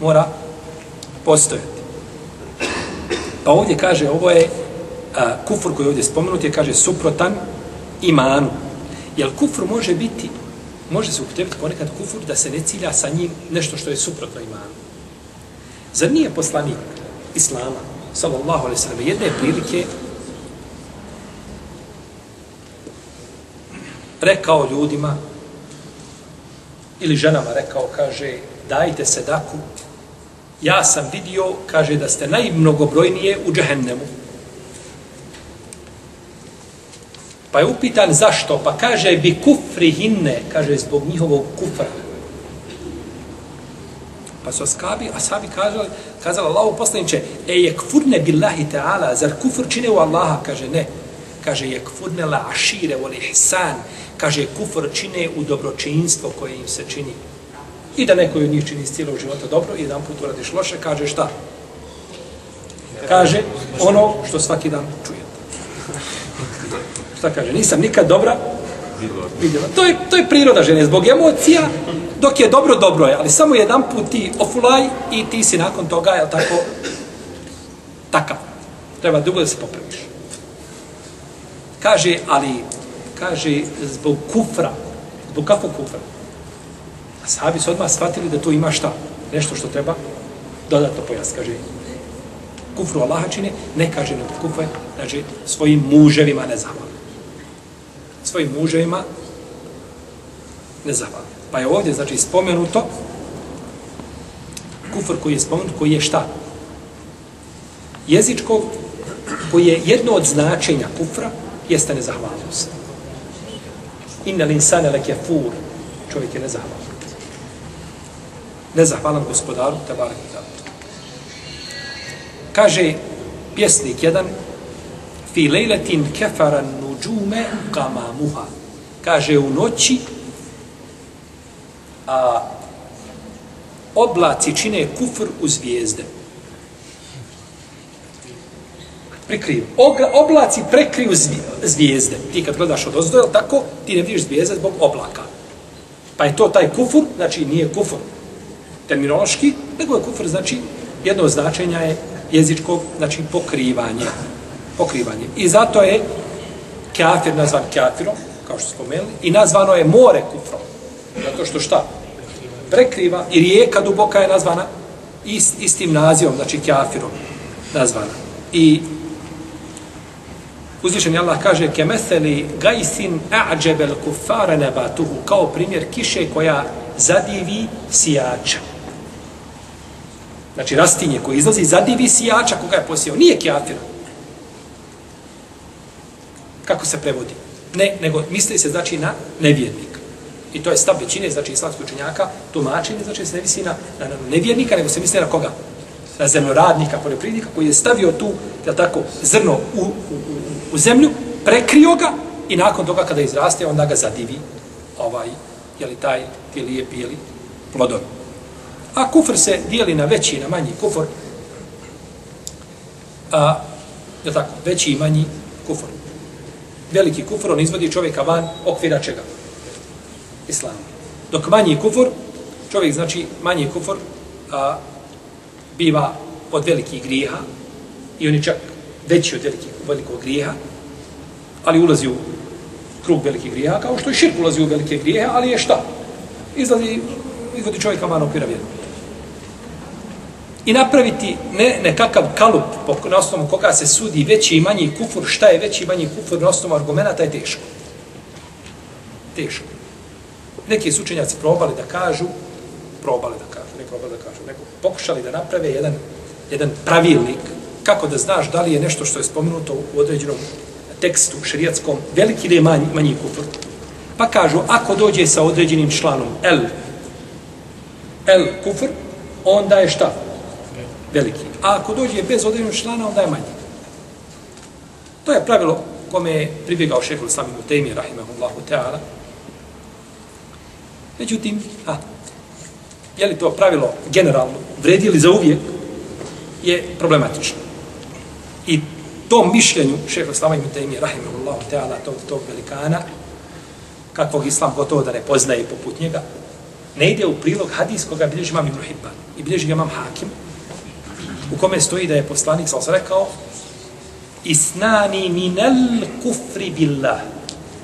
Speaker 2: Mora postojati. Pa ovdje kaže, ovo je a, kufur koji je ovdje spomenut, je kaže suprotan imanu. Jer kufur može biti, može se upotrebiti ponekad kufur da se ne cilja sa njim nešto što je suprotno imanu. Zar nije poslanik Islama, sallallahu alaihi sallam, jedne prilike rekao ljudima ili ženama rekao, kaže, dajte sedaku, ja sam vidio, kaže, da ste najmnogobrojnije u džehennemu. Pa je upitan zašto? Pa kaže, bi kufri hinne, kaže, zbog njihovog kufra. Pa su askabi, asabi kazali, kazala Allahu poslaniče, e je kfurne billahi ta'ala, zar kufr čine u Allaha? Kaže, ne. Kaže, je kfurne la ašire, voli ihsan. Kaže, kufr čine u dobročinstvo koje im se čini. I da neko od njih čini iz cijelog života dobro i jedan put uradiš loše, kaže šta? Kaže ono što svaki dan čujete. Šta kaže? Nisam nikad dobra vidjela. To je, to je priroda žene. Zbog emocija, dok je dobro, dobro je. Ali samo jedan put ti ofulaj i ti si nakon toga, je tako, takav. Treba dugo da se popraviš. Kaže, ali, kaže, zbog kufra. Zbog kakvog kufra? A sahabi su odmah shvatili da to ima šta? Nešto što treba dodatno pojasniti. Kaže, kufru Allaha čine, ne kaže nego kufre, znači svojim muževima ne zahvali. Svojim muževima ne zahvali. Pa je ovdje, znači, spomenuto kufr koji je spomenut, koji je šta? Jezičkog, koji je jedno od značenja kufra, jeste nezahvalnost. Inna linsane leke fur, čovjek je nezahvalan nezahvalan gospodaru Tebare Kaže pjesnik jedan fi lejletin kefaran nuđume gamamuha. Kaže u noći a oblaci čine kufr u zvijezde. Prikriju. Oblaci prekriju zvijezde. Ti kad gledaš od ozdo, tako, ti ne vidiš zvijezde zbog oblaka. Pa je to taj kufur, znači nije kufur terminološki, nego je kufr, znači, jedno značenja je jezičkog, znači, pokrivanje. Pokrivanje. I zato je kafir nazvan kafirom, kao što spomenuli, i nazvano je more kufrom. Zato što šta? Prekriva i rijeka duboka je nazvana ist, istim nazivom, znači kjafirom nazvana. I uzvišen Allah kaže kemetheli gajsin a'đebel kufara nebatuhu kao primjer kiše koja zadivi sijača. Znači rastinje koje izlazi zadivi sijača koga je posijao. Nije kjafir. Kako se prevodi? Ne, nego misli se znači na nevjernik. I to je stav većine, znači islamskih učenjaka, tumačenje, znači se ne misli na, na, na nevjernika, nego se misli na koga? Na zemljoradnika, poljoprivrednika, koji je stavio tu, je tako, zrno u, u, u, u zemlju, prekrio ga i nakon toga kada izraste, onda ga zadivi ovaj, je li taj, ti lijepi, je li plodovi. A kufr se dijeli na veći i na manji kufr. A, je tako, veći i manji kufr. Veliki kufr, on izvodi čovjeka van okvira čega? Islama. Dok manji kufur, čovjek znači manji kufur a, biva od velikih grijeha i on je čak veći od velikih, velikog grijeha, ali ulazi u krug velikih grijeha, kao što i širk ulazi u velike grijehe, ali je šta? Izlazi, izvodi čovjeka van okvira vjeru i napraviti ne nekakav kalup na osnovu koga se sudi veći i manji kufur, šta je veći i manji kufur na osnovu argumenta, je teško. Teško. Neki su učenjaci probali da kažu, probali da kažu, ne probali da kažu, nego pokušali da naprave jedan, jedan pravilnik kako da znaš da li je nešto što je spomenuto u određenom tekstu šerijatskom veliki ili manji, manji kufr. Pa kažu, ako dođe sa određenim članom L, L kufr, onda je šta? veliki. A ako dođe bez određenog člana, onda je manji. To je pravilo kome je pribjegao šehol sami Mutejmi, rahimahullahu ta'ala. Međutim, a, je li to pravilo generalno, vredi li za uvijek, je problematično. I tom mišljenju šehol sami Mutejmi, rahimahullahu ta'ala, tog, tog velikana, kakvog islam gotovo da ne poznaje poput njega, ne ide u prilog hadis koga bilježi imam Ibn Hibban i bilježi ga imam Hakim, u kome stoji da je poslanik sa rekao isnani minel kufri billah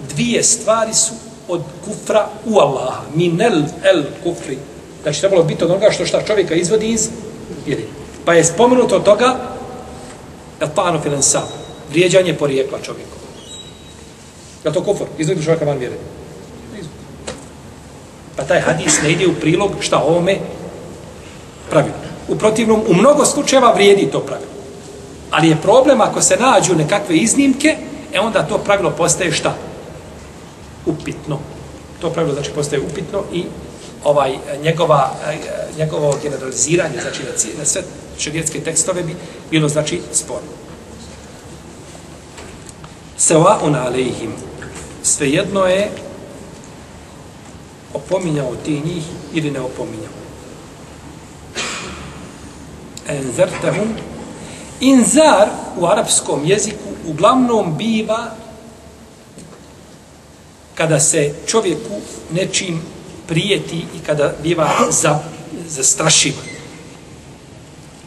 Speaker 2: dvije stvari su od kufra u Allaha. Minel el kufri. Znači trebalo biti od onoga što šta čovjeka izvodi iz vjeri pa je spomenuto od toga el panu filansa vrijeđanje porijekla čovjeku. Je to kufr? Izvodi čovjeka van vjeri pa taj hadis ne ide u prilog šta ovome pravilu. U protivnom u mnogo slučajeva vrijedi to pravilo. Ali je problem ako se nađu nekakve iznimke, e onda to pravilo postaje šta? Upitno. To pravilo znači postaje upitno i ovaj njegova eh, njegovo generaliziranje znači na, na sve šerijetske tekstove bi bilo znači sporno. Sewa un alejhim. Svejedno je opominjao ti njih ili ne opominjao. Enzertehum Inzar u arapskom jeziku uglavnom biva kada se čovjeku nečim prijeti i kada biva za, zastrašivan.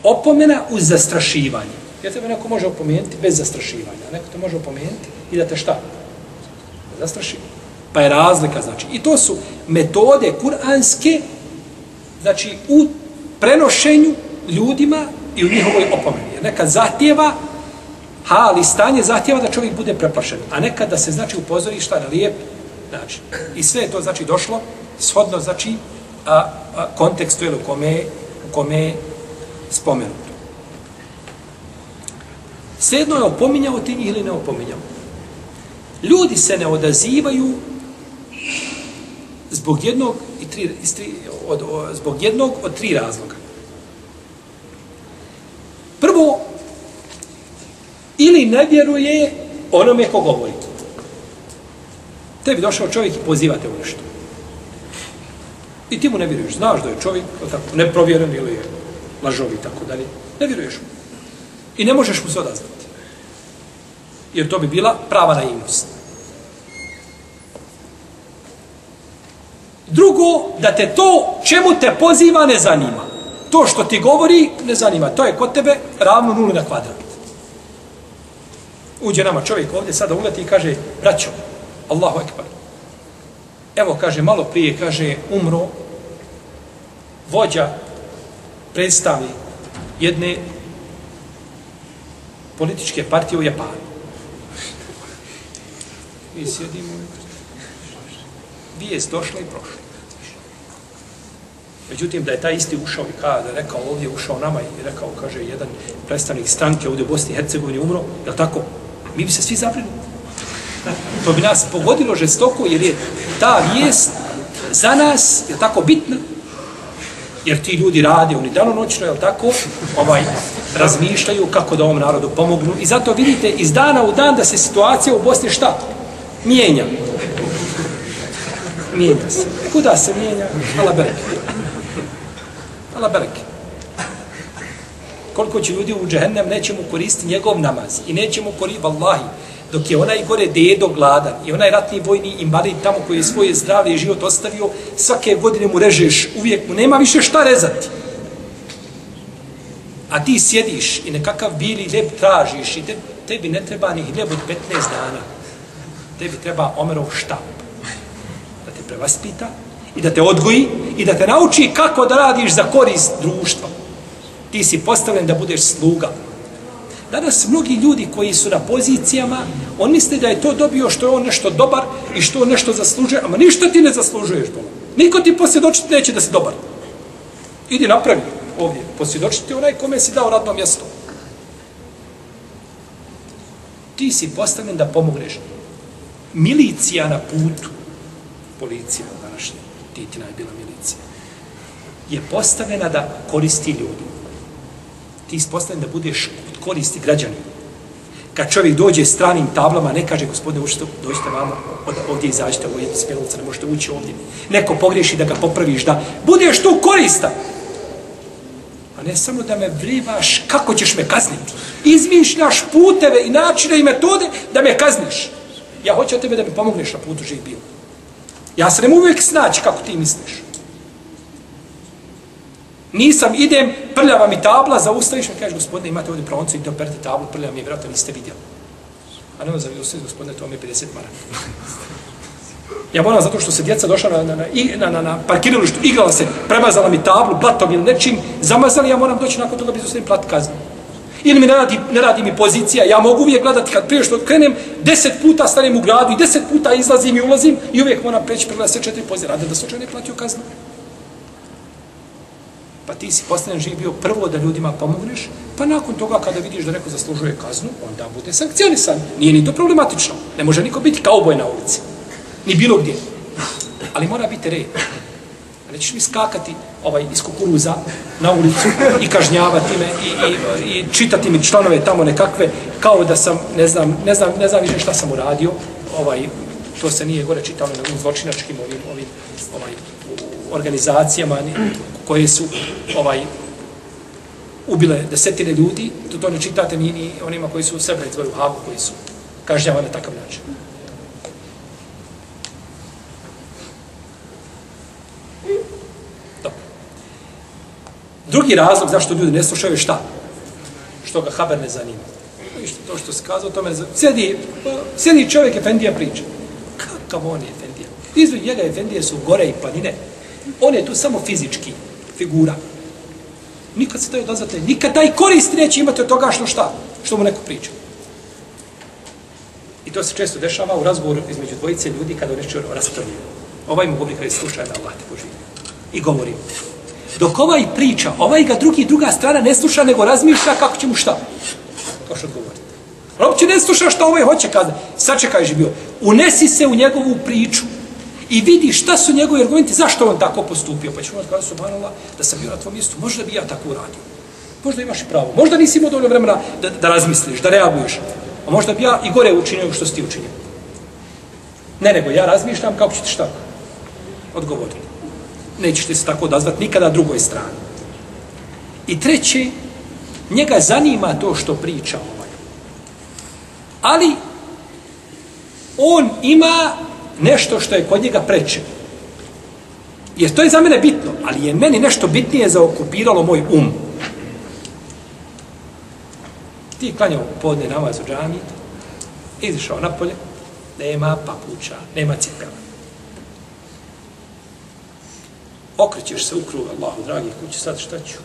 Speaker 2: Opomena uz zastrašivanje. Jer tebe neko može opomenuti bez zastrašivanja. Neko te može opomenuti i da te šta? Zastraši. Pa je razlika, znači. I to su metode kuranske, znači, u prenošenju ljudima i u njihovoj opomeni. Nekad zahtjeva, ali stanje zahtjeva da čovjek bude preplašen, a nekad da se znači upozori šta na lijep način. I sve je to znači došlo shodno znači a, a, kontekstu ili u kome, u kome je spomenuto. Sedno je opominjao ti ili ne opominjao. Ljudi se ne odazivaju zbog jednog i tri, iz tri, od, od, zbog jednog od tri razloga. Prvo, ili ne vjeruje onome ko govori. Tebi došao čovjek i poziva te u nešto. I ti mu ne vjeruješ. Znaš da je čovjek tako, neprovjeren ili je lažovi i tako dalje. Ne vjeruješ mu. I ne možeš mu se odazvati. Jer to bi bila prava naivnost. Drugo, da te to čemu te poziva ne zanima to što ti govori ne zanima. To je kod tebe ravno nuli na kvadrat. Uđe nama čovjek ovdje sada uleti i kaže, braćo, Allahu ekbar. Evo, kaže, malo prije, kaže, umro vođa predstavi jedne političke partije u Japanu. Mi sjedimo vijest došla i prošla. Međutim, da je taj isti ušao i kada je rekao ovdje, ušao nama i rekao, kaže, jedan predstavnik stranke ovdje u Bosni i Hercegovini umro, je tako? Mi bi se svi zabrinuli. To bi nas pogodilo žestoko, jer je ta vijest za nas, je tako bitna, jer ti ljudi rade, oni dano noćno, je tako, ovaj, razmišljaju kako da ovom narodu pomognu. I zato vidite iz dana u dan da se situacija u Bosni šta? Mijenja. Mijenja se. Kuda se mijenja? Hvala Berke. Allah bereke. Koliko će ljudi u džehennem neće mu koristiti njegov namaz i neće mu koristiti, vallahi, dok je onaj gore dedo gladan i onaj ratni vojni invalid tamo koji je svoje zdravlje i život ostavio, svake godine mu režeš, uvijek mu nema više šta rezati. A ti sjediš i nekakav bili lijep tražiš i te, tebi ne treba ni hljeb od 15 dana. Tebi treba Omerov štab da te prevaspita i da te odgoji i da te nauči kako da radiš za korist društva. Ti si postavljen da budeš sluga. Danas mnogi ljudi koji su na pozicijama, on misle da je to dobio što je on nešto dobar i što on nešto zaslužuje, ama ništa ti ne zaslužuješ. Bolo. Niko ti posvjedočiti neće da si dobar. Idi napravi ovdje, posvjedočiti onaj kome si dao radno mjesto. Ti si postavljen da pomogneš. Milicija na putu, policija današnja, Titina je bila milicija, je postavljena da koristi ljudi. Ti si postavljen da budeš koristi građani. Kad čovjek dođe stranim tablama, ne kaže, gospodine, učite, dođite vamo, ovdje izađite, ovo je spjelovca, ne možete ući ovdje. Neko pogriješi da ga popraviš, da budeš tu korista. A ne samo da me vrivaš, kako ćeš me kazniti. Izmišljaš puteve i načine i metode da me kazniš. Ja hoću od tebe da mi pomogneš na putu živ bilo. Ja se ne mogu uvijek snaći kako ti misliš. Nisam, idem, prljava mi tabla, zaustaviš me, kažeš, gospodine, imate ovdje proncu, idete operite tablu, prljava mi je, vjerojatno niste vidjeli. A nema za zaustaviš, gospodine, to mi je 50 maraka. Ja moram zato što se djeca došla na, na, na, na, na, na parkiralištu, igrala se, premazala mi tablu, blatom ili nečim, zamazali, ja moram doći nakon toga bi zaustavim plat kaznu. Ili mi ne radi, ne radi mi pozicija, ja mogu uvijek gledati kad prije što krenem, deset puta stanem u gradu i deset puta izlazim i ulazim i uvijek moram preći pregledati sve četiri pozicije. Rade da slučaj ne platio kaznu. Pa ti si postavljen živ bio prvo da ljudima pomogneš, pa nakon toga kada vidiš da neko zaslužuje kaznu, onda bude sankcionisan. Nije ni to problematično. Ne može niko biti kauboj na ulici. Ni bilo gdje. Ali mora biti red. Nećeš mi skakati ovaj, iz kukuruza na ulicu i kažnjavati me i, i, i čitati mi članove tamo nekakve kao da sam, ne znam, ne znam, ne znam više šta sam uradio. Ovaj, to se nije gore čitalo na zločinačkim ovim, ovim ovaj, organizacijama koje su ovaj ubile desetine ljudi, to, to ne čitate ni, ni onima koji su sebe izvoju u Hagu, koji su kažnjavani na takav način. Drugi razlog zašto ljudi ne slušaju šta? Što ga haber ne zanima. Ništa, to što se kazao, to me sjedi, sjedi čovjek Efendija priča. Kakav on je Efendija? Izu njega Efendije su gore i planine. On je tu samo fizički figura. Nikad se to je odazvate, nikad taj korist neće imati od toga što šta, što mu neko priča. I to se često dešava u razgovoru između dvojice ljudi kada reći o rastavljaju. Ovaj mu govori kada je slušaj da Allah te poživi. I govori Dok ovaj priča, ovaj ga drugi, druga strana ne sluša, nego razmišlja kako će mu šta. To što odgovoriti. Uopće ne sluša što ovaj hoće kada. Sačekaj je bio. Unesi se u njegovu priču i vidi šta su njegovi argumenti, zašto on tako postupio. Pa ćemo kada su banala da sam bio na tvom mjestu, možda bi ja tako uradio. Možda imaš i pravo. Možda nisi imao dovoljno vremena da, da razmisliš, da reaguješ. A možda bi ja i gore učinio što si ti učinio. Ne, nego ja razmišljam kako ćete šta odgovoriti nećete se tako odazvati nikada drugoj strani. I treće, njega zanima to što priča ovaj. Ali, on ima nešto što je kod njega preče. Jer to je za mene bitno, ali je meni nešto bitnije zaokupiralo moj um. Ti klanjao podne namaz u džami, izišao napolje, nema papuča, nema cipela. okrećeš se u krug Allahu, dragi kući, sad šta ću?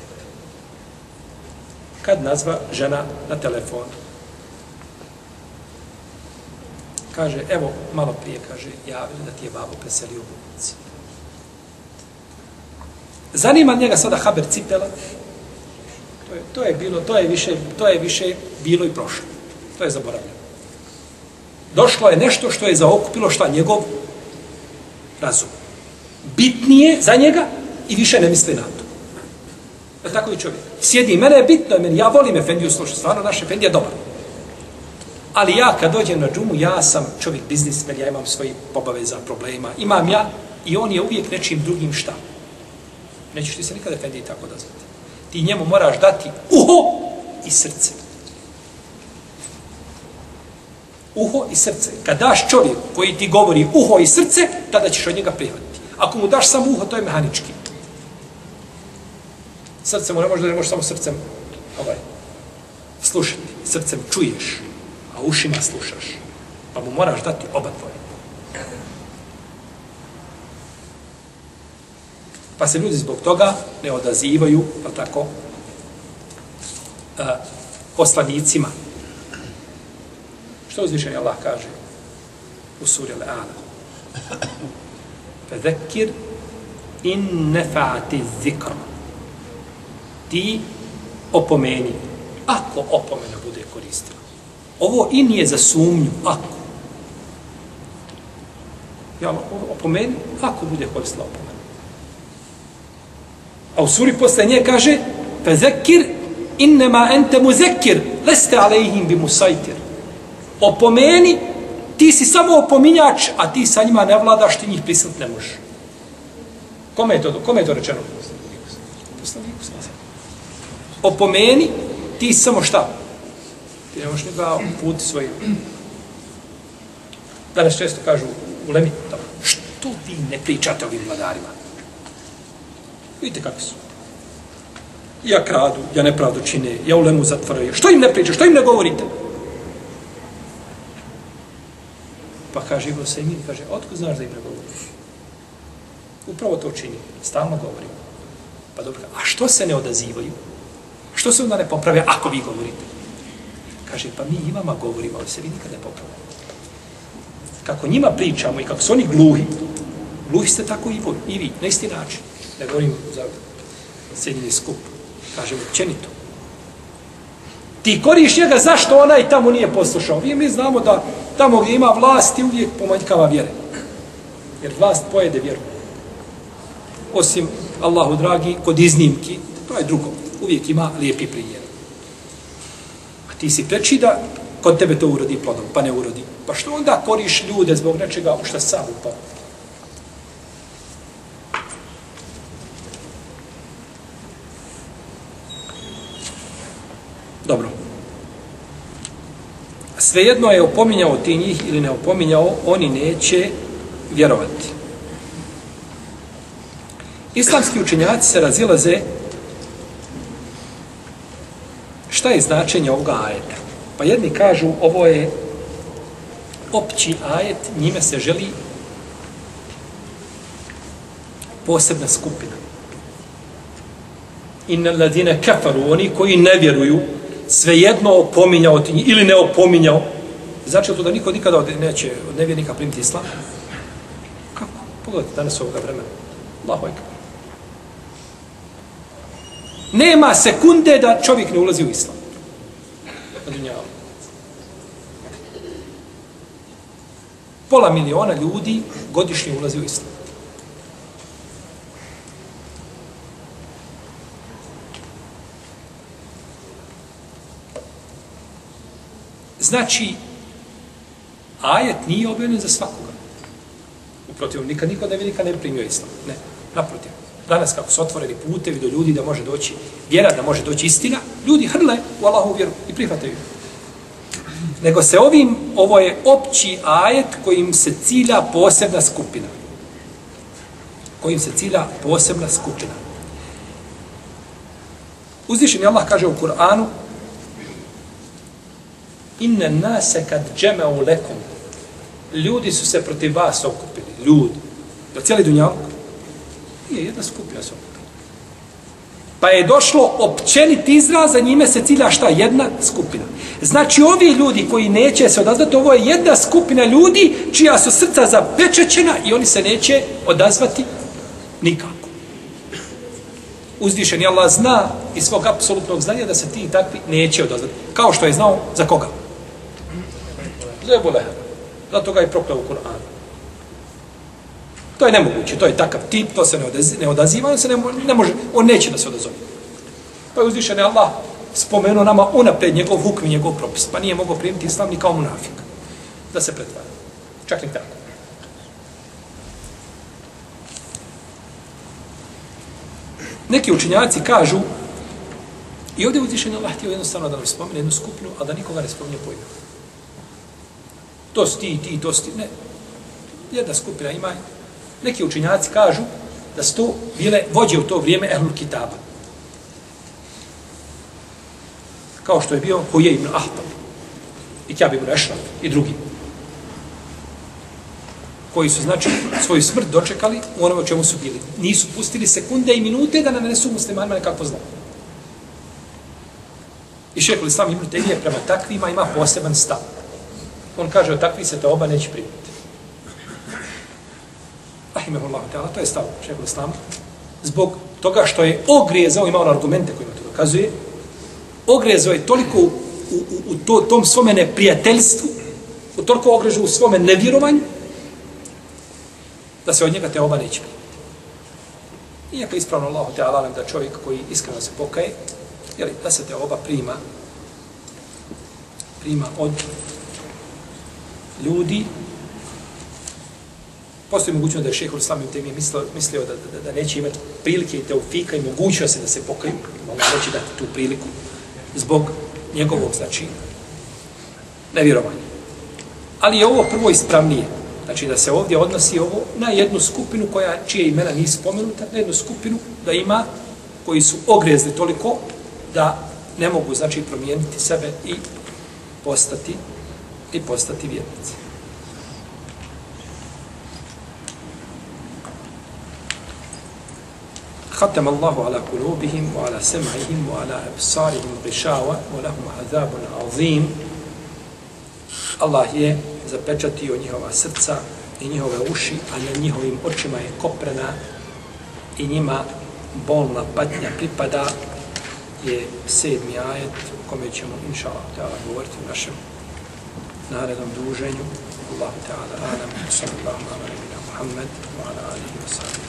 Speaker 2: Kad nazva žena na telefonu, kaže, evo, malo prije, kaže, javili da ti je babo preselio u bolnici. Zanima njega sada Haber Cipela, to je, to je bilo, to je više, to je više bilo i prošlo. To je zaboravljeno. Došlo je nešto što je zaokupilo šta njegov razum bitnije za njega i više ne misli na to. E tako i čovjek. Sjedi, mene je bitno, meni, ja volim Efendiju slušati, stvarno naš Efendi je dobar. Ali ja kad dođem na džumu, ja sam čovjek biznismen, ja imam svoji obaveza, problema, imam ja i on je uvijek nečim drugim šta. Nećeš ti se nikada Efendiji tako da zvati. Ti njemu moraš dati uho i srce. Uho i srce. Kad daš čovjeku koji ti govori uho i srce, tada ćeš od njega prihvatiti. Ako mu daš samo uho, to je mehanički. Srce mu ne može da ne može samo srcem ovaj, slušati. Srcem čuješ, a ušima slušaš. Pa mu moraš dati oba tvoje. Pa se ljudi zbog toga ne odazivaju, pa tako, uh, poslanicima. Što uzvišenje Allah kaže u suri Al-Ana? Fezekir in nefa'ati zikra. Ti opomeni, ako opomena. Ovo i nije za sumnju, ako. Ja opomeni, ako bude koristila opomenu. A u suri posle nje kaže Fezekir innema ente muzekir leste alejhim bi musajtir. Opomeni ti si samo opominjač, a ti sa njima ne vladaš, ti njih prisilit ne možeš. Kome je to, kome je to rečeno? Poslaniku Opomeni, ti samo šta? Ti ne možeš njega puti svojim. Danas često kažu u Lemi, što vi ne pričate ovim vladarima? Vidite kakvi su. Ja kradu, ja nepravdu čine, ja u lemu zatvaraju. Što im ne pričate, što im ne govorite? Pa kaže Ibn Sejmin, kaže, otko znaš da im ne govoriš? Upravo to čini, stalno govorim. Pa dobro, a što se ne odazivaju? Što se onda ne popravlja ako vi govorite? Kaže, pa mi i vama govorimo, ali se vi nikad ne popravljamo. Kako njima pričamo i kako su oni gluhi, gluhi ste tako i, vi, i vi, na isti način. Ne govorim za sjedinji skup. Kaže, učenito. Ti koriš njega zašto onaj tamo nije poslušao. Vi mi znamo da tamo gdje ima vlast i uvijek pomanjkava vjere. Jer vlast pojede vjeru. Osim Allahu dragi, kod iznimki, to je drugo. Uvijek ima lijepi primjer. Ti si preči da kod tebe to urodi plodom, pa ne urodi. Pa što onda koriš ljude zbog nečega u što sam upao? Dobro. Svejedno je opominjao ti njih ili ne opominjao, oni neće vjerovati. Islamski učenjaci se razilaze šta je značenje ovoga ajeta. Pa jedni kažu ovo je opći ajet, njime se želi posebna skupina. Inna ladine kafaru, oni koji ne vjeruju, svejedno opominjao ti ili ne opominjao, znači to da niko nikada od, neće od nevjernika primiti islam? Kako? Pogledajte danas ovoga vremena. Allahu ekber. Nema sekunde da čovjek ne ulazi u islam. Pola miliona ljudi godišnje ulazi u islam. Znači, ajet nije objavljen za svakoga. Uprotiv, nikad niko nevjernika ne primio islam. Ne, naprotiv. Danas kako su otvoreni putevi do ljudi da može doći vjera, da može doći istina, ljudi hrle u Allahu vjeru i prihvataju. Nego se ovim, ovo je opći ajet kojim se cilja posebna skupina. Kojim se cilja posebna skupina. Uzvišen je Allah kaže u Kur'anu Inne nase kad džeme u lekom ljudi su se protiv vas okupili. Ljudi. Da cijeli dunjavuk? Nije jedna skupina se okupila. Pa je došlo općenit izraz, za njime se cilja šta? Jedna skupina. Znači ovi ljudi koji neće se odazvati, ovo je jedna skupina ljudi čija su srca zapečećena i oni se neće odazvati nikako. Uzvišen je Allah zna iz svog apsolutnog znanja da se ti i takvi neće odazvati. Kao što je znao za koga? Za Ebu Leheb. Zato ga je prokleo u Kur'anu. To je nemoguće, to je takav tip, to se ne, odaziva, ne odaziva, on se ne, ne može, on neće da se odazove. Pa je uzvišen je Allah spomenuo nama unapred njegov hukm i njegov propis, pa nije mogao primiti islam ni kao munafik, da se pretvara. Čak ni tako. Neki učinjaci kažu, i ovdje uzvišen je Allah htio jednostavno da nam spomene jednu skupinu, a da nikoga ne spominje pojma. To si ti, ti, to si ti. Ne. Jedna skupina ima Neki učinjaci kažu da su to bile vođe u to vrijeme Ehlul Kitaba. Kao što je bio Huje ibn Ahtab i Kjab ibn Ešraf i drugi. Koji su, znači, svoju smrt dočekali u onome čemu su bili. Nisu pustili sekunde i minute da nanesu muslimanima nekako zlo. I šehol Islam ibn Tejmije prema takvima ima poseban stav. On kaže, o takvi se te oba neće primiti rahimehullah ta'ala, to je stav šeho islama, zbog toga što je ogrezao, ima on argumente kojima to dokazuje, ogrezao je toliko u, u, u to, tom svome neprijateljstvu, u toliko ogrežu u svome nevjerovanju, da se od njega te oba neće primiti. Iako ispravno Allah te alalem da čovjek koji iskreno se pokaje, jeli, da se te oba prima prima od ljudi Postoji mogućnost da je šehol islam im temi mislio, mislio da, da, da, neće imati prilike i teufika i mogućnost se da se pokriju. malo neće dati tu priliku zbog njegovog, znači, nevjerovanja. Ali je ovo prvo ispravnije. Znači da se ovdje odnosi ovo na jednu skupinu koja, čije imena nije spomenuta, na jednu skupinu da ima koji su ogrezli toliko da ne mogu znači promijeniti sebe i postati i postati vjernici. Hatem Allahu ala kulubihim, wa ala sema'ihim, wa ala absarihim gishawa, wa lahum azabun azim. Allah je zapečatio njihova srca i njihove uši, a na njihovim očima je koprena i njima bolna patnja pripada je sedmi ajet o kome ćemo, inša Allah, govoriti u našem narednom druženju. Allahu teala, alam, sallallahu alam, alam, alam, alam, alam, alam, alam, alam, alam,